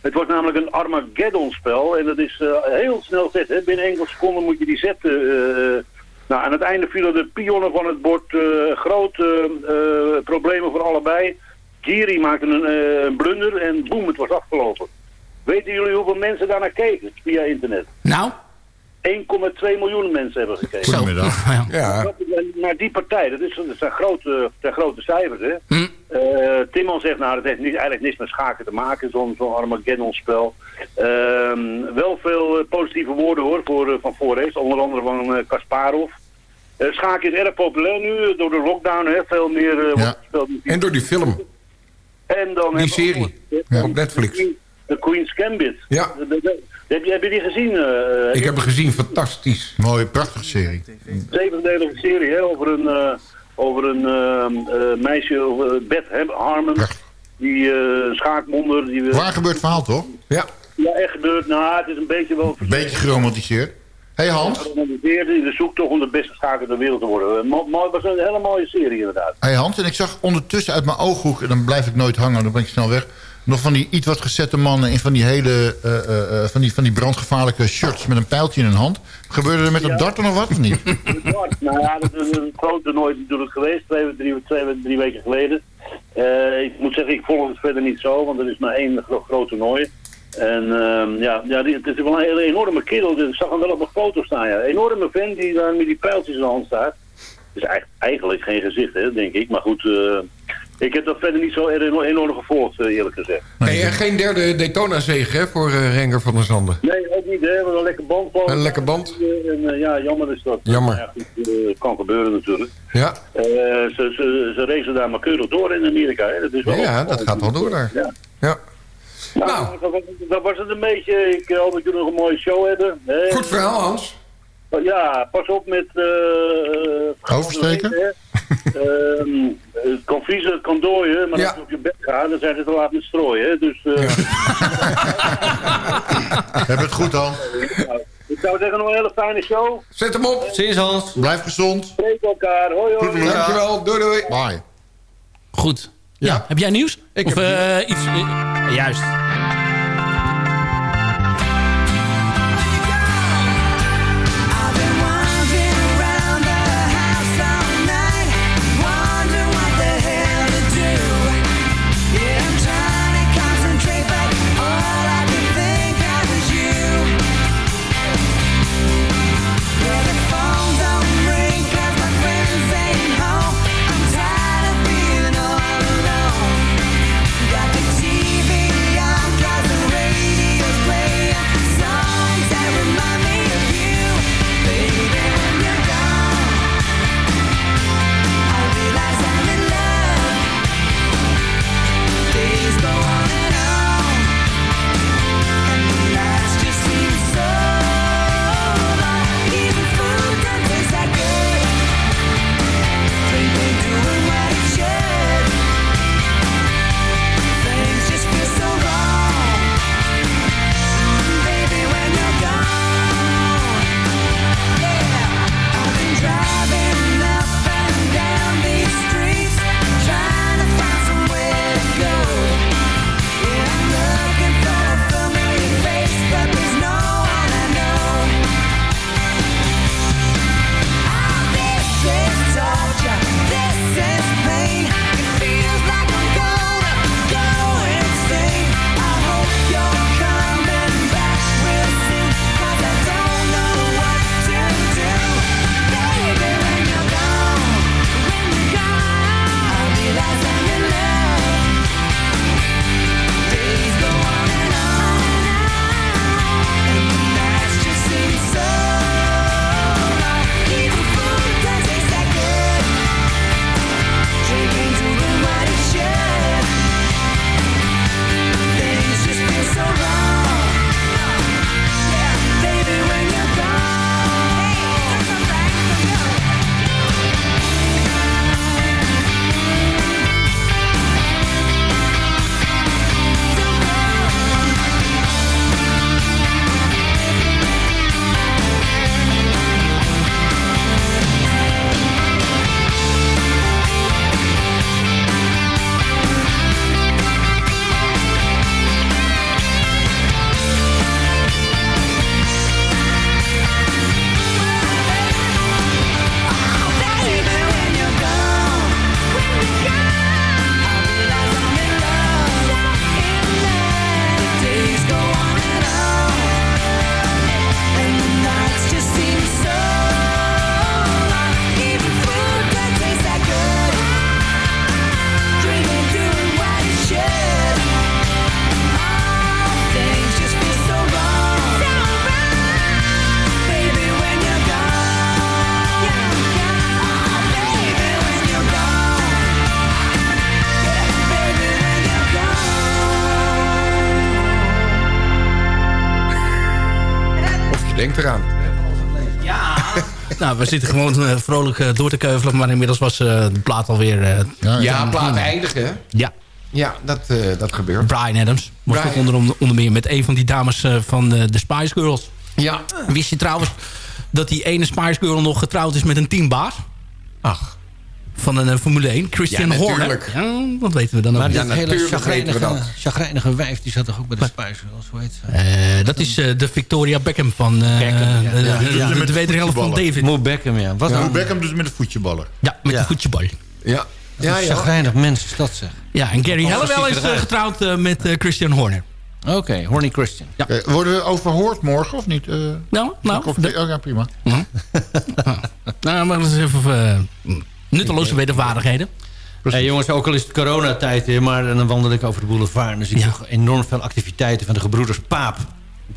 Het was namelijk een Armageddon-spel en dat is eh, heel snel zet. Hè. Binnen enkele seconden moet je die zetten. eh, nou, aan het einde vielen de pionnen van het bord. eh, grote problemen voor allebei. Giri maakte een, blunder en boem, het was afgelopen. Weten jullie hoeveel mensen daarnaar keken via internet? Nou? 1,2 miljoen mensen hebben gekeken. Goedemiddag. [LAUGHS] Ja. Ja. Naar die partij, dat, is, dat zijn, grote, zijn grote cijfers, hè? Hm. Eh, Timman zegt, nou, dat heeft niet, eigenlijk niks met schaken te maken, zo'n zo'n Armageddon-spel. Ehm, wel veel eh, positieve woorden, hoor, voor, eh, van Forest, onder andere van Kasparov. Eh, schaken is erg populair nu, door de lockdown, hè, veel meer gespeeld. En door die film. En dan Die serie. ook- Ja, op Netflix. De Queen's Gambit. Ja. De- de- de- heb, je, heb je die gezien? eh, Ik heb hem gezien, fantastisch. Mooie, prachtige serie. zevendelige serie hè, over een, eh, over een eh, eh, meisje, over Beth Harmon. Die eh schaakwonder. Die, we- Waar gebeurt verhaal, toch? Ja. Ja, echt gebeurd. Nou, het is een beetje wel... Een beetje geromantiseerd. Hé hey Hans, geromantiseerd in de zoektocht om de beste schaker ter wereld te worden. Eh, Het was een hele mooie serie inderdaad. hey Hans, en ik zag ondertussen uit mijn ooghoek... en dan blijf ik nooit hangen, dan ben ik snel weg... nog van die iets wat gezette mannen in van die hele... eh, eh, eh, van, die, van die brandgevaarlijke shirts met een pijltje in hun hand. Gebeurde er met dat dart nog wat of niet? [LAUGHS] nou ja, dat is een groot toernooi natuurlijk geweest, twee, drie, twee, drie weken geleden. Ik moet zeggen, ik volg het verder niet zo, want er is maar één gro- groot toernooi. En ehm, ja, ja die, het is wel een hele enorme kerel. Ik zag hem wel op een foto staan. Ja. Een enorme vent die daar met die pijltjes in de hand staat. Het is eigenlijk, eigenlijk geen gezicht, hè, denk ik. Maar goed, ik heb dat verder niet zo enorm, gevolgd, eh, eerlijk gezegd. En geen derde Daytona-zege hè, voor eh, Renger van der Zanden. Nee, ook niet, hè. Wel Een lekker band. Een lekker band. En, eh, ja, jammer is dat. Jammer. Ja, eh, kan gebeuren natuurlijk. Ja. Eh, ze, ze, ze racen daar maar keurig door in Amerika. Hè. Dat is wel Ja, dat gaat wel door daar. Ja. Ja. Nou, dat, was- dat was het een beetje. Ik hoop dat jullie nog een mooie show hebben. Hè. Goed verhaal, Hans. Ja, pas op met... eh Oversteken? [LAUGHS] Ehm, het kan vriezen, het kan dooien, maar Ja. als je op je bed gaat, dan zijn ze te laat met strooien. Hè. Dus eh, [LAUGHS] Heb het goed, Hans. ik zou zeggen, nog een hele fijne show. Zet hem op. Ziens Hans. Blijf gezond. Spreek elkaar. Hoi hoi. Dankjewel. Doei doei. Bye. Goed. Ja. Heb jij nieuws? Ik of heb eh, iets... eh, juist. Denk eraan. Ja. [LAUGHS] nou, we zitten gewoon eh, vrolijk eh, door te keuvelen. Maar inmiddels was eh, de plaat alweer... eh, Ja, plaat eindigen, hè? Ja. Ja, dat, eh, dat gebeurt. Brian Adams was Brian. ook onder, onder meer met een van die dames eh, van eh, de Spice Girls. Ja. Wist je trouwens dat die ene Spice Girl nog getrouwd is met een teambaas? Ach. Van een eh, Formule 1, Christian Ja, Horner. Ja, dat weten we dan ook. Maar niet. dat hele chagrijnige, chagrijnige wijf, die zat toch ook bij de Spice Girls, hoe heet ze? Eh, dat is eh, de Victoria Beckham van eh, Beckham, ja. de, Ja, de, ja. de, de wederhelft van David. Moe Beckham, ja. Wat een Beckham dus met de voetjeballer. Ja, met Ja. de voetjebal. Ja. ja, chagrijnig mens is dat, zeg. Ja, en Gary Wat ziet is eruit? getrouwd eh, met eh, Christian Horner. Oké, Horny Christian. Ja. Oké, worden we overhoord morgen of niet? Eh, Nou, nou, of- de- oh, ja, prima. [LAUGHS] nou maar dat is even eh, nutteloze wederwaardigheden. Hey, jongens, ook al is het coronatijd, hè, maar dan wandel ik over de boulevard... en dan zie ik toch enorm veel activiteiten van de gebroeders Paap.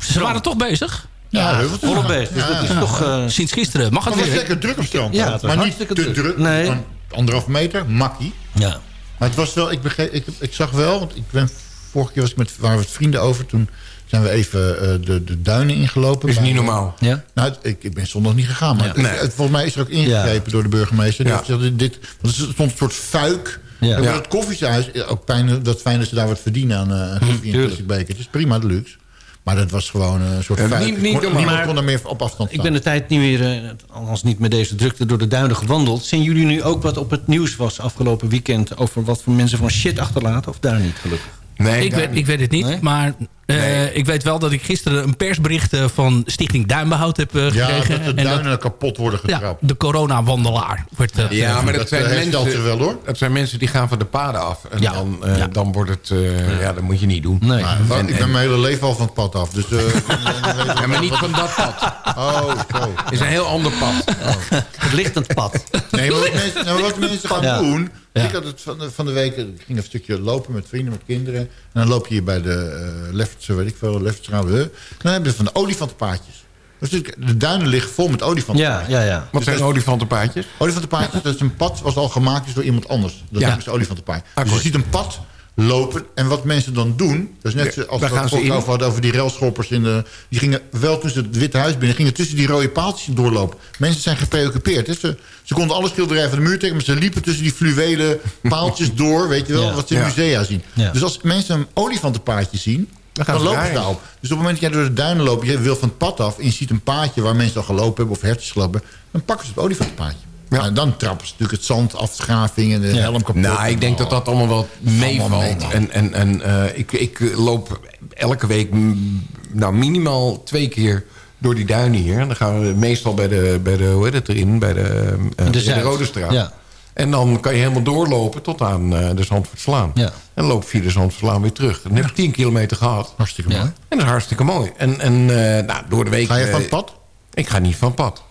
Ze waren toch bezig? Ja, heel veel te Volop bezig. Dus Ja, dat is ja. toch... eh, Sinds gisteren mag het Maar het was weer. lekker druk op strand. Ja, maar niet te druk. druk. Nee. Van anderhalf meter, makkie. ja. Maar het was wel, ik, begreep, ik, ik zag wel, want ik ben, vorige keer was ik met, waren we met vrienden over. Toen zijn we even eh, de, de duinen ingelopen. Is Bij- niet normaal. Ja? Nou, het- ik, ik ben zondag niet gegaan. Maar Ja. het- Nee. het- volgens mij is er ook ingegrepen door de burgemeester. Die Ja. dit, want er stond een soort fuik. Ja. En Ja. voor het koffiehuis, eh, ook fijn, dat fijn dat ze daar wat verdienen aan eh koffie en plastic bekertjes. Prima, de luxe. Maar dat was gewoon een soort Ja, fuik. niet- niet Kon- normaal. Niemand Maar- kon er meer op afstand Ik staan. ben de tijd niet meer, eh, althans niet met deze drukte, door de duinen gewandeld. Zien jullie nu ook wat op het nieuws was afgelopen weekend... over wat voor mensen van shit achterlaten? Of daar niet, gelukkig? Nee, Ik weet, ik weet het niet, Nee? maar eh, Nee. ik weet wel dat ik gisteren een persbericht eh, van Stichting Duinbehoud heb eh, ja, gekregen. dat de En duinen kapot worden ja, getrapt. de coronawandelaar wordt Ja, maar dat, Dat, zijn mensen, wel, hoor. Dat zijn mensen die gaan van de paden af. En Ja. dan, eh, Ja. dan wordt het... eh, ja. dat moet je niet doen. Nee. Maar, En- ik ben en- mijn hele leven al van het pad af. Dus, eh, [LAUGHS] Ja, maar niet van dat pad. Oh, zo. Het is een heel ander pad. [LAUGHS] Het lichtend pad. Nee, maar wat mensen, nou, wat mensen gaan Ja. doen... Ja. Ik had het van de, van de week... Ik ging een stukje lopen met vrienden, met kinderen. En dan loop je hier bij de uh, Leffertse, weet ik veel, Leffertse Dan hebben ze van de olifantenpaadjes. Dus de de duinen liggen vol met Ja, olifantenpaadjes. ja, ja. Wat zijn olifantenpaadjes? Olifantenpaadjes, dat is een pad was al gemaakt is door iemand anders. Dat Ja. is olifantenpaadje. Dus je ziet een pad lopen. En wat mensen dan doen... Dus net Ja, zoals daar we gaan het over hadden over die railschoppers. In de, die gingen wel tussen het Witte Huis binnen. gingen tussen die rode paaltjes doorlopen. Mensen zijn gepreoccupeerd. hè. Ze, ze konden alle schilderijen van de muur trekken... maar ze liepen tussen die fluwelen paaltjes [LAUGHS] door. Weet je wel, Ja. wat ze in Ja. musea zien. Ja. Dus als mensen een olifantenpaadje zien... Dan gaan Dan ze lopen ze daarop. Dus op het moment dat jij door de duinen loopt... je wil van het pad af... en je ziet een paadje waar mensen al gelopen hebben... of hertjes gelopen dan pakken ze het olifantenpaadje. Ja. En dan trappen ze natuurlijk het zand, afschaving en de helm kapot. Nou, ik denk dat dat allemaal wel meevalt. En, en, en eh, ik, ik loop elke week mm, nou, minimaal twee keer door die duinen hier. En dan gaan we meestal bij de, bij de hoe heet het erin, bij de, eh, in de Zuid. Rode Straat. Ja. En dan kan je helemaal doorlopen tot aan eh, de Zandvoortslaan. Ja. En loop via de Zandvoortslaan weer terug. Dan heb ik 10 kilometer gehad. Hartstikke mooi. Ja. En dat is hartstikke mooi. En, en eh, nou, door de week... Ga je van het pad? Ik ga niet van pad.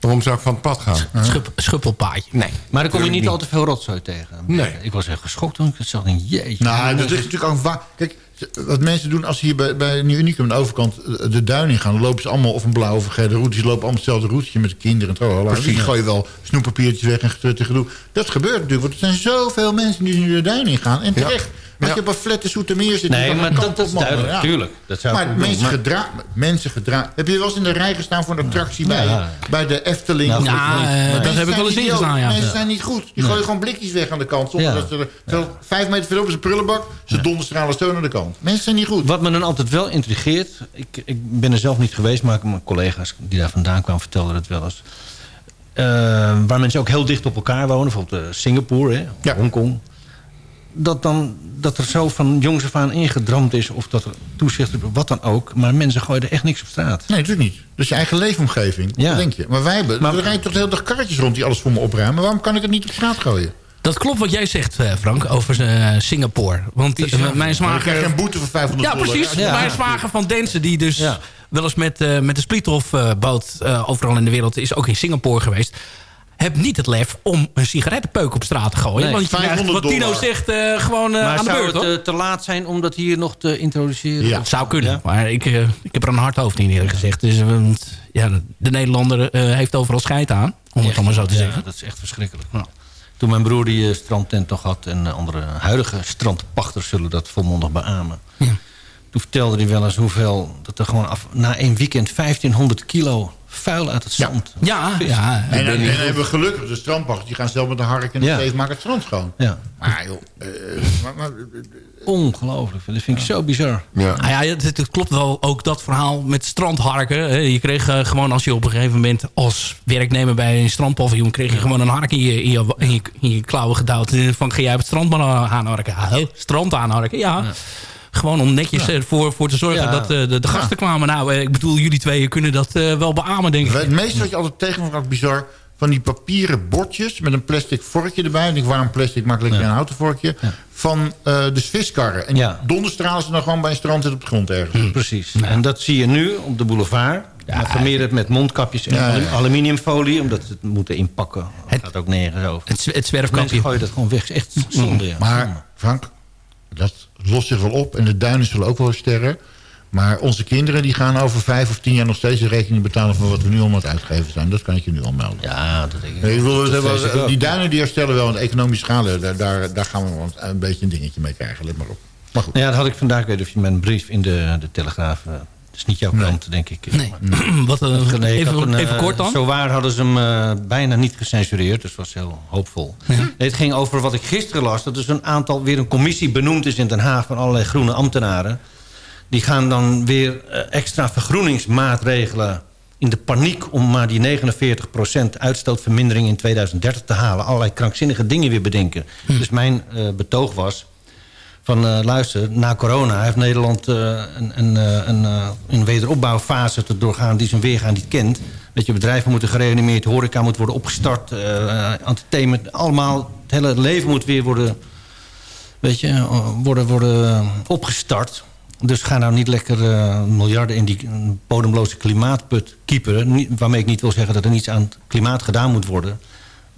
Waarom zou ik van het pad gaan? Schup, schuppelpaadje. Nee. Maar dan kom je Tuurlijk niet al te veel rotzooi tegen. Nee. Ik was echt geschokt toen ik het zag. Denk, jeetje. Nou, dat ligt natuurlijk ook waar. Kijk, wat mensen doen als ze hier bij, bij Nieuw Unicum aan de overkant eh, de duin in gaan... dan lopen ze allemaal of een blauwe of een gele route. Ze lopen allemaal hetzelfde routje met de kinderen. En tralala. Dus die gooien wel snoeppapiertjes weg en getrutte gedoe. Dat gebeurt natuurlijk, want er zijn zoveel mensen die nu de duin in gaan. En terecht. Als Ja. je op een flette zoete meer zit... Nee, maar kan dat, dat is duidelijk. Ja. Tuurlijk. Dat zou Maar mensen, Maar- gedra mensen gedra Heb je wel eens in de rij gestaan voor een attractie bij, bij de Efteling? Nou, ja, Nee. dat heb ik wel eens ingestaan, ja. Mensen zijn niet goed. Die gooien gewoon blikjes weg aan de kant. Zonder dat ze er, vijf meter verderop is een prullenbak. Ze donderstralen steun aan de kant. Mensen zijn niet goed. Wat me dan altijd wel intrigeert... Ik, ik ben er zelf niet geweest, maar mijn collega's die daar vandaan kwamen... vertelden het wel eens. Eh, waar mensen ook heel dicht op elkaar wonen. Bijvoorbeeld eh, Singapore, hè, Ja. Dat, dan, dat er zo van jongs af aan ingedramd is... of dat er toezicht, wat dan ook. Maar mensen gooien er echt niks op straat. Nee, natuurlijk niet. Dat is je eigen leefomgeving. Ja. Denk je. Maar wij hebben... Maar- er rijden toch de hele dag karretjes rond die alles voor me opruimen. Waarom kan ik het niet op straat gooien? Dat klopt wat jij zegt, eh, Frank, over eh, Singapore. Want eh, mijn zwager... krijg geen boete van 500 Ja, precies. Ja. Mijn zwager van Densen, die dus Ja. wel eens met, eh, met de Splithof-boot eh, overal in de wereld is, ook in Singapore geweest. Heb niet het lef om een sigarettenpeuk op straat te gooien. Nee, want je krijgt, 500 wat Tino dollar. zegt, eh, gewoon eh, maar aan de zou beurt, het hoor. eh, te laat zijn om dat hier nog te introduceren? Ja. Het zou kunnen, Ja. maar ik, ik heb er een hard hoofd in eerlijk gezegd. Dus, want, ja, de Nederlander eh, heeft overal scheid aan, om het allemaal zo te Ja, zeggen. dat is echt verschrikkelijk. Nou, toen mijn broer die strandtent nog had... en andere huidige strandpachters zullen dat volmondig beamen. Toen Toen vertelde hij wel eens hoeveel... dat er gewoon af, na één weekend 1500 kilo vuil uit het zand. Ja, ja. En dan, en dan hebben we gelukkig de strandpachters. Die gaan zelf met de hark en de Ja. steef maken het strand schoon. Ja. Maar joh, eh, maar, maar, Ongelooflijk. Dat vind ik zo bizar. Nou ja, het, het klopt wel ook dat verhaal met strandharken. hè. Je kreeg eh, gewoon als je op een gegeven moment als werknemer bij een strandpaviljoen... kreeg je gewoon een hark in je, in je, in je, in je klauwen gedouwd. Eh, Van ga jij op het strand maar aanharken? Ja, strand aanharken, ja. Gewoon om netjes ervoor voor te zorgen Ja. dat eh, de, de gasten kwamen. Nou, eh, ik bedoel, jullie twee kunnen dat eh, wel beamen, denk ik. Het meeste wat je altijd tegen vond, bizar... van die papieren bordjes met een plastic vorkje erbij. En ik waarom plastic maakt lekker een houten vorkje. Van eh de viskarren. En Ja. donderstralen ze dan gewoon bij een strand zitten op de grond ergens. Precies. En dat zie je nu op de boulevard. Ja, vermeerderd met mondkapjes en Ja, ja. alu- aluminiumfolie. Omdat ze het moeten inpakken. Het gaat ook nergens over. Het, het Mensen zwerfkapje. gooien dat gewoon weg. echt zonde. Ja. Maar Frank, dat lost zich wel op. En de duinen zullen ook wel sterren. Maar onze kinderen die gaan over vijf of tien jaar nog steeds de rekening betalen... van wat we nu allemaal aan het uitgeven zijn. Dat kan ik je nu al melden. Ja, dat denk ik. Wil, hebben- die duinen die herstellen wel. En de economische schalen, daar, daar, daar gaan we een beetje een dingetje mee krijgen. Let maar op. Maar goed. Nou ja, dat had ik vandaag. Ik weet niet of je mijn brief in de, de Telegraaf... dat is niet jouw krant, denk ik. Nee. [CLEARS THROAT] Wat, eh, even, een, even eh, kort dan. Zo waar hadden ze hem eh, bijna niet gecensureerd. Dus was heel hoopvol. Nee, het ging over wat ik gisteren las. Dat is een aantal, weer een commissie benoemd is in Den Haag... van allerlei groene ambtenaren. Die gaan dan weer extra vergroeningsmaatregelen... in de paniek om maar die 49% uitstootvermindering in 2030 te halen. Allerlei krankzinnige dingen weer bedenken. Dus mijn betoog was van eh, luister, na corona heeft Nederland eh, een, een, eh, een, een wederopbouwfase te doorgaan die zijn weergaan niet kent. Dat je bedrijven moeten gereanimeerd, horeca moet worden opgestart, entertainment, allemaal, het hele leven moet weer worden, weet je, worden, worden opgestart. Dus ga nou niet lekker miljarden in die bodemloze klimaatput kieperen. Waarmee ik niet wil zeggen dat er niets aan het klimaat gedaan moet worden.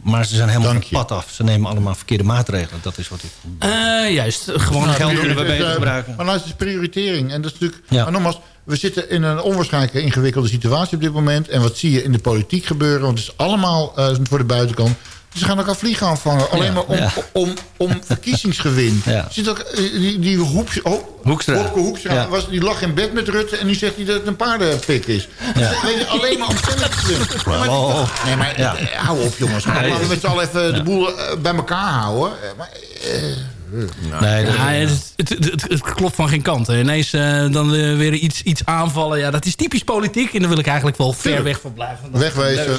Maar ze zijn helemaal van het pad af. Ze nemen allemaal verkeerde maatregelen. Dat is wat ik... Eh, juist, gewoon Nou, geld kunnen we beter eh, gebruiken. Maar nou, het is prioritering. En dat is natuurlijk... Ja. Maar nogmaals, we zitten in een onwaarschijnlijk ingewikkelde situatie op dit moment. En wat zie je in de politiek gebeuren? Want het is allemaal eh, voor de buitenkant. Ze gaan elkaar vliegen aanvangen. Alleen Ja, maar om, ja. om, om verkiezingsgewin. [LAUGHS] Ja. Zit ook, eh, die, die Hoeks, Ho- Hoekstra. Hoekstra, Ja. was, die lag in bed met Rutte... en nu zegt hij dat het een paardenpik is. Ja. Weet je, alleen maar om winnen. [LAUGHS] Maar- Oh. Nee, maar Ja. eh, hou op, jongens. Laten we met z'n allen even de boel eh, bij elkaar houden. Eh, Maar, eh, Nee, dat- Ja, het, het, het, het- het klopt van geen kant. hè. Ineens eh, dan eh, weer iets, iets aanvallen. Ja, dat is typisch politiek. En daar wil ik eigenlijk wel ver weg van blijven. Wegwezen.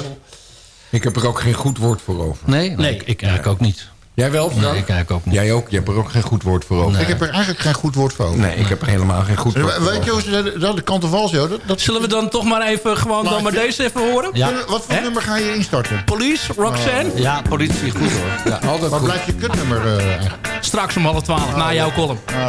Ik heb er ook geen goed woord voor over. Nee, nee, Nee. ik, ik eigenlijk ook niet. Jij wel, Nee, ik eigenlijk ook niet. Jij ook? Je hebt er ook geen goed woord voor over. Ik heb er eigenlijk geen goed woord voor over. Nee, ik heb er helemaal geen goed woord voor Weet je over. hoe ze dat, de Cantovalsio, dat, dat Zullen we dan toch maar even gewoon dan maar deze even horen? Ja. Kunnen- Wat voor nummer ga je instarten? Police, Roxanne. Ja, politie, goed hoor. Ja, altijd Wat goed. blijft je kutnummer eh, eigenlijk? Straks om half twaalf, na jouw column. Ah,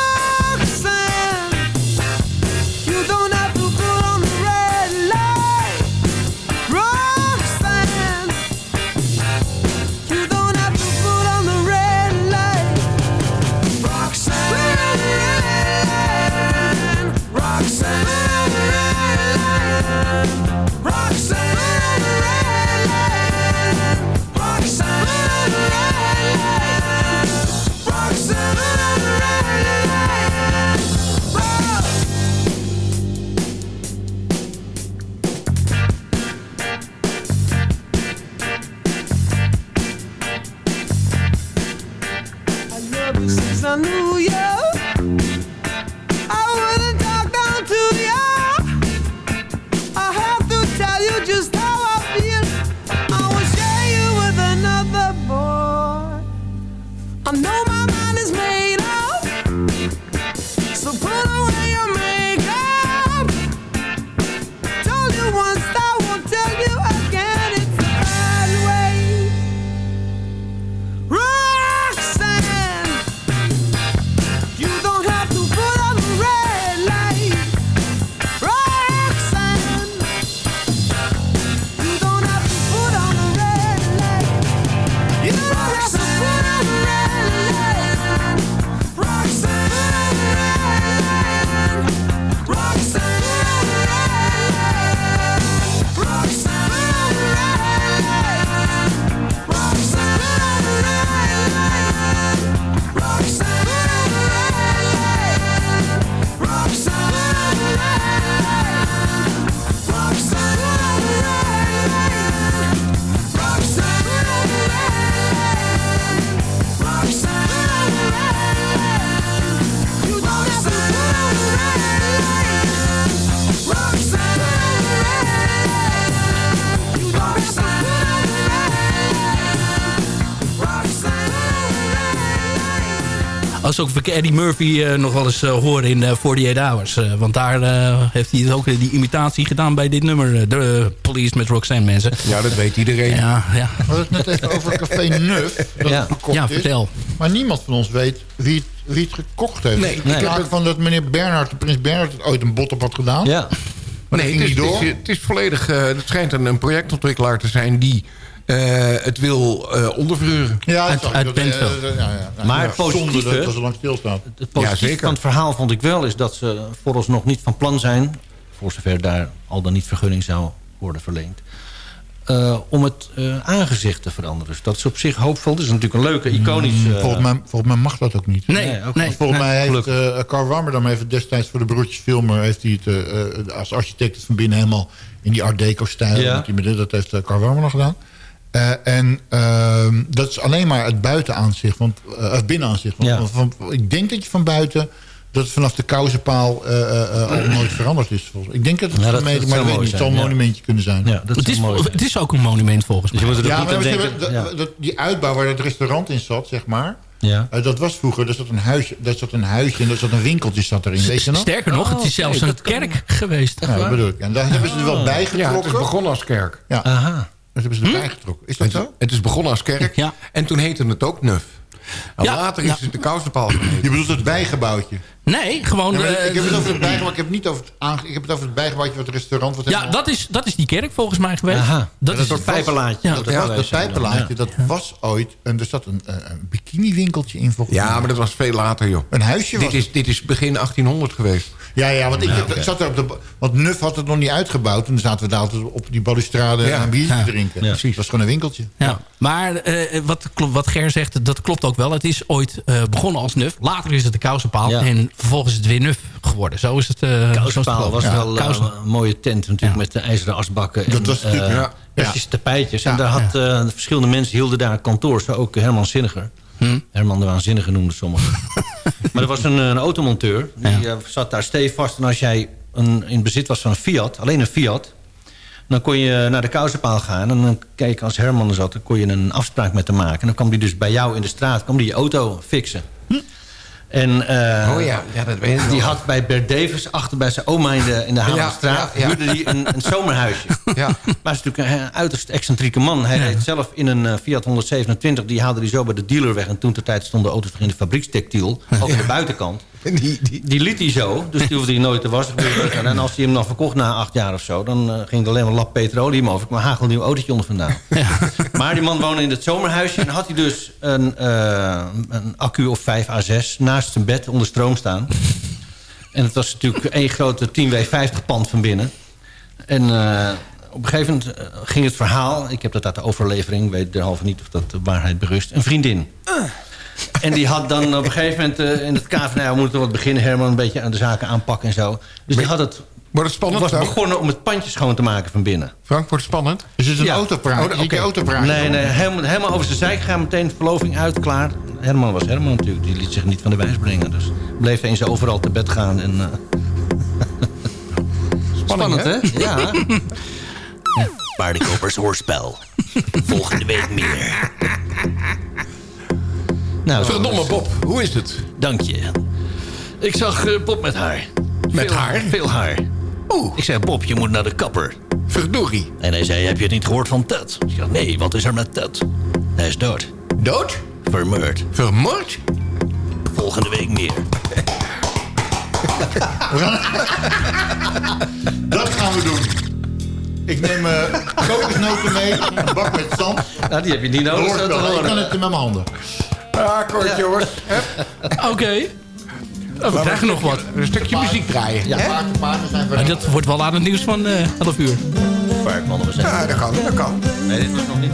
als ook Eddie Murphy eh, nog wel eens eh, hoor in eh 48 Hours. Eh, want daar eh, heeft hij het ook die imitatie gedaan bij dit nummer. de Police met Roxanne mensen. Ja, dat weet iedereen. Ja, ja. We hadden het net even over Café [LAUGHS] Nuf. Dat Ja. Ja, is. vertel. Maar niemand van ons weet wie het, wie het gekocht heeft. Nee. Ik Nee. heb van dat meneer Bernhard, de prins Bernhard... het ooit een bod op had gedaan. Ja. Maar Nee, het is, het is, het is volledig... het schijnt een, een projectontwikkelaar te zijn die het wil eh onderverhuren. Ja, Uit- dat Dat- eh, eh, ja, ja, ja. Maar het positieve- dat het zo lang stilstaat. Het positieve zeker. van het verhaal vond ik wel... is dat ze vooralsnog niet van plan zijn... voor zover daar al dan niet vergunning zou worden verleend... eh, om het eh, aangezicht te veranderen. Dus dat is op zich hoopvol. Het is natuurlijk een leuke, iconische... Mm, volgens, mij, volgens mij mag dat ook niet. Nee, Nee, ook nee, niet. Volgens nee. mij heeft eh Carl Warmerdam heeft het destijds voor de broertjes Filmer... heeft hij het eh, eh, als architect het van binnen helemaal in die art deco-stijl. Ja. Dat heeft eh, Carl Warmerdam gedaan. Eh, en ehm, dat is alleen maar het buitenaanzicht, want, eh, het binnenaanzicht. Want, Ja. want van- ik denk dat je van buiten, dat het vanaf de kousenpaal eh, eh, eh, al nooit veranderd is. Volgens. Ik denk dat het Ja, dat- gemeten, dat maar ik weet mooi niet, het zal een zijn, ja. monumentje kunnen zijn. Ja, dat Het is, mooi het is ook een monument volgens Dus mij. je moet er Ja, maar denken... die uitbouw waar het restaurant in zat, zeg maar... Ja. eh, dat was vroeger, er zat een huisje, daar zat een huisje en er zat een winkeltje zat erin, weet je nog? Sterker nog, het is Oh, zelfs oké, een kan- kerk geweest. Ja, dat bedoel ik. En daar hebben ze er wel bij Ja, het is begonnen als kerk. Ja, Aha. Dat hebben ze erbij getrokken. Is dat Het, zo? het is begonnen als kerk. Ja. En toen heette het ook Nuf. Ja, later ja. is het de kousenpaal. Je bedoelt het bijgebouwtje. Nee, gewoon... Ja, ik heb het over het bijgebouw. Ik heb, niet over het aange- ik heb het over het bijgebouwtje van het restaurant. Wat ja, dat is, dat is die kerk volgens mij geweest. Aha. Dat dat is het pijpenlaadje. Ja. dat dat, er was, dat pijpenlaadje, was ooit... En er zat een, eh, een bikiniwinkeltje in volgens Ja, maar dat was veel later, joh. Een huisje was Dit is, dit is begin 1800 geweest. Ja, ja, want ik, zat er op de... Want Nuf had het nog niet uitgebouwd. En dan zaten we daar altijd op die balustrade Ja. een biertje Ja. te drinken. Precies. Dat was gewoon een winkeltje. Ja. Maar eh, wat, wat Ger zegt, dat klopt ook wel. Het is ooit eh, begonnen als nuf. Later is het de kousenpaal. Ja. En vervolgens het weer nuf geworden. Zo is het. eh, is het Kousenpaal was Ja. wel eh, een mooie tent natuurlijk met de ijzeren asbakken. Dat en, was natuurlijk- eh, ja. Persische tapijtjes. En daar had eh, verschillende mensen hielden daar kantoor. Zo ook Herman Zinniger. Hm? Herman de Waanzinnige noemden sommigen. [LAUGHS] maar er was een, een automonteur. Die Ja. eh, zat daar stevast. En als jij een, in bezit was van een Fiat, alleen een Fiat... dan kon je naar de kousenpaal gaan. En dan kijk als Herman er zat, dan kon je een afspraak met hem maken. En dan kwam die dus bij jou in de straat, kwam die je auto fixen. En, eh, Oh ja, ja dat weet ik die nog. had bij Bert Davis achter bij zijn oma in de, in de Hamerstraat... ja, ja. huurde hij een, een zomerhuisje. [LAUGHS] Ja. Maar hij is natuurlijk een uiterst excentrieke man. Hij reed zelf in een eh, Fiat 127. Die haalde hij zo bij de dealer weg. En toen ter tijd stonden auto's nog in de fabriekstectiel. Ook aan de buitenkant. [LAUGHS] Die, die, Die liet hij zo. Dus die hoefde hij nooit te wassen. [LAUGHS] En als hij hem dan verkocht na acht jaar of zo... dan eh, ging er alleen maar lap petroleum over. Maar hagelde een nieuw autootje onder vandaan. [LAUGHS] Maar die man woonde in het zomerhuisje. En had hij dus een, eh, een accu of 5 A6 naast zijn bed onder stroom staan. En het was natuurlijk één grote 10W50 pand van binnen. En eh, op een gegeven moment ging het verhaal... ik heb dat uit de overlevering, ik weet derhalve niet of dat de waarheid berust... een vriendin. En die had dan op een gegeven moment eh, in het kader... nou, ja, we moeten wat beginnen, Herman, een beetje aan de zaken aanpakken en zo. Dus die had het... Wordt het spannend? was begonnen om het pandje schoon te maken van binnen. Frank, wordt het spannend? Is het een Ja. autopraat? Oh, Is autopraat? Nee, nee, helemaal, helemaal over zijn zijk gaan. Meteen verloving uit, klaar. Herman was Herman natuurlijk. Die liet zich niet van de wijs brengen. Dus bleef eens overal te bed gaan. En, eh, [LAUGHS] Spannend, hè? [LAUGHS] Ja. Paardenkopers hoorspel. Volgende week meer. Nou, Verdomme Bob, hoe is het? Dank je. Ik zag eh, Bob met haar. Met Veel- haar? Veel haar. Oeh. Ik zeg, Bob, je moet naar de kapper. Verdorie. En hij zei, heb je het niet gehoord van Ted? Ik zeg, nee, wat is er met Ted? Hij is dood. Dood? Vermoord. Vermoord? Volgende week meer. [LAUGHS] Dat gaan we doen. Ik neem uh, kokosnoten mee, een bak met zand. Nou, die heb je niet nodig. Ik kan het in mijn handen. Kort jongens. Oké. Oh, we krijgen nog wat. Een stukje muziek draaien. Ja. Paarden, paarden zijn Maar dat wordt wel aan het nieuws van eh 11 uur. Varkmannen, we zijn. Ja, dat kan, dat kan. Nee, dit was nog niet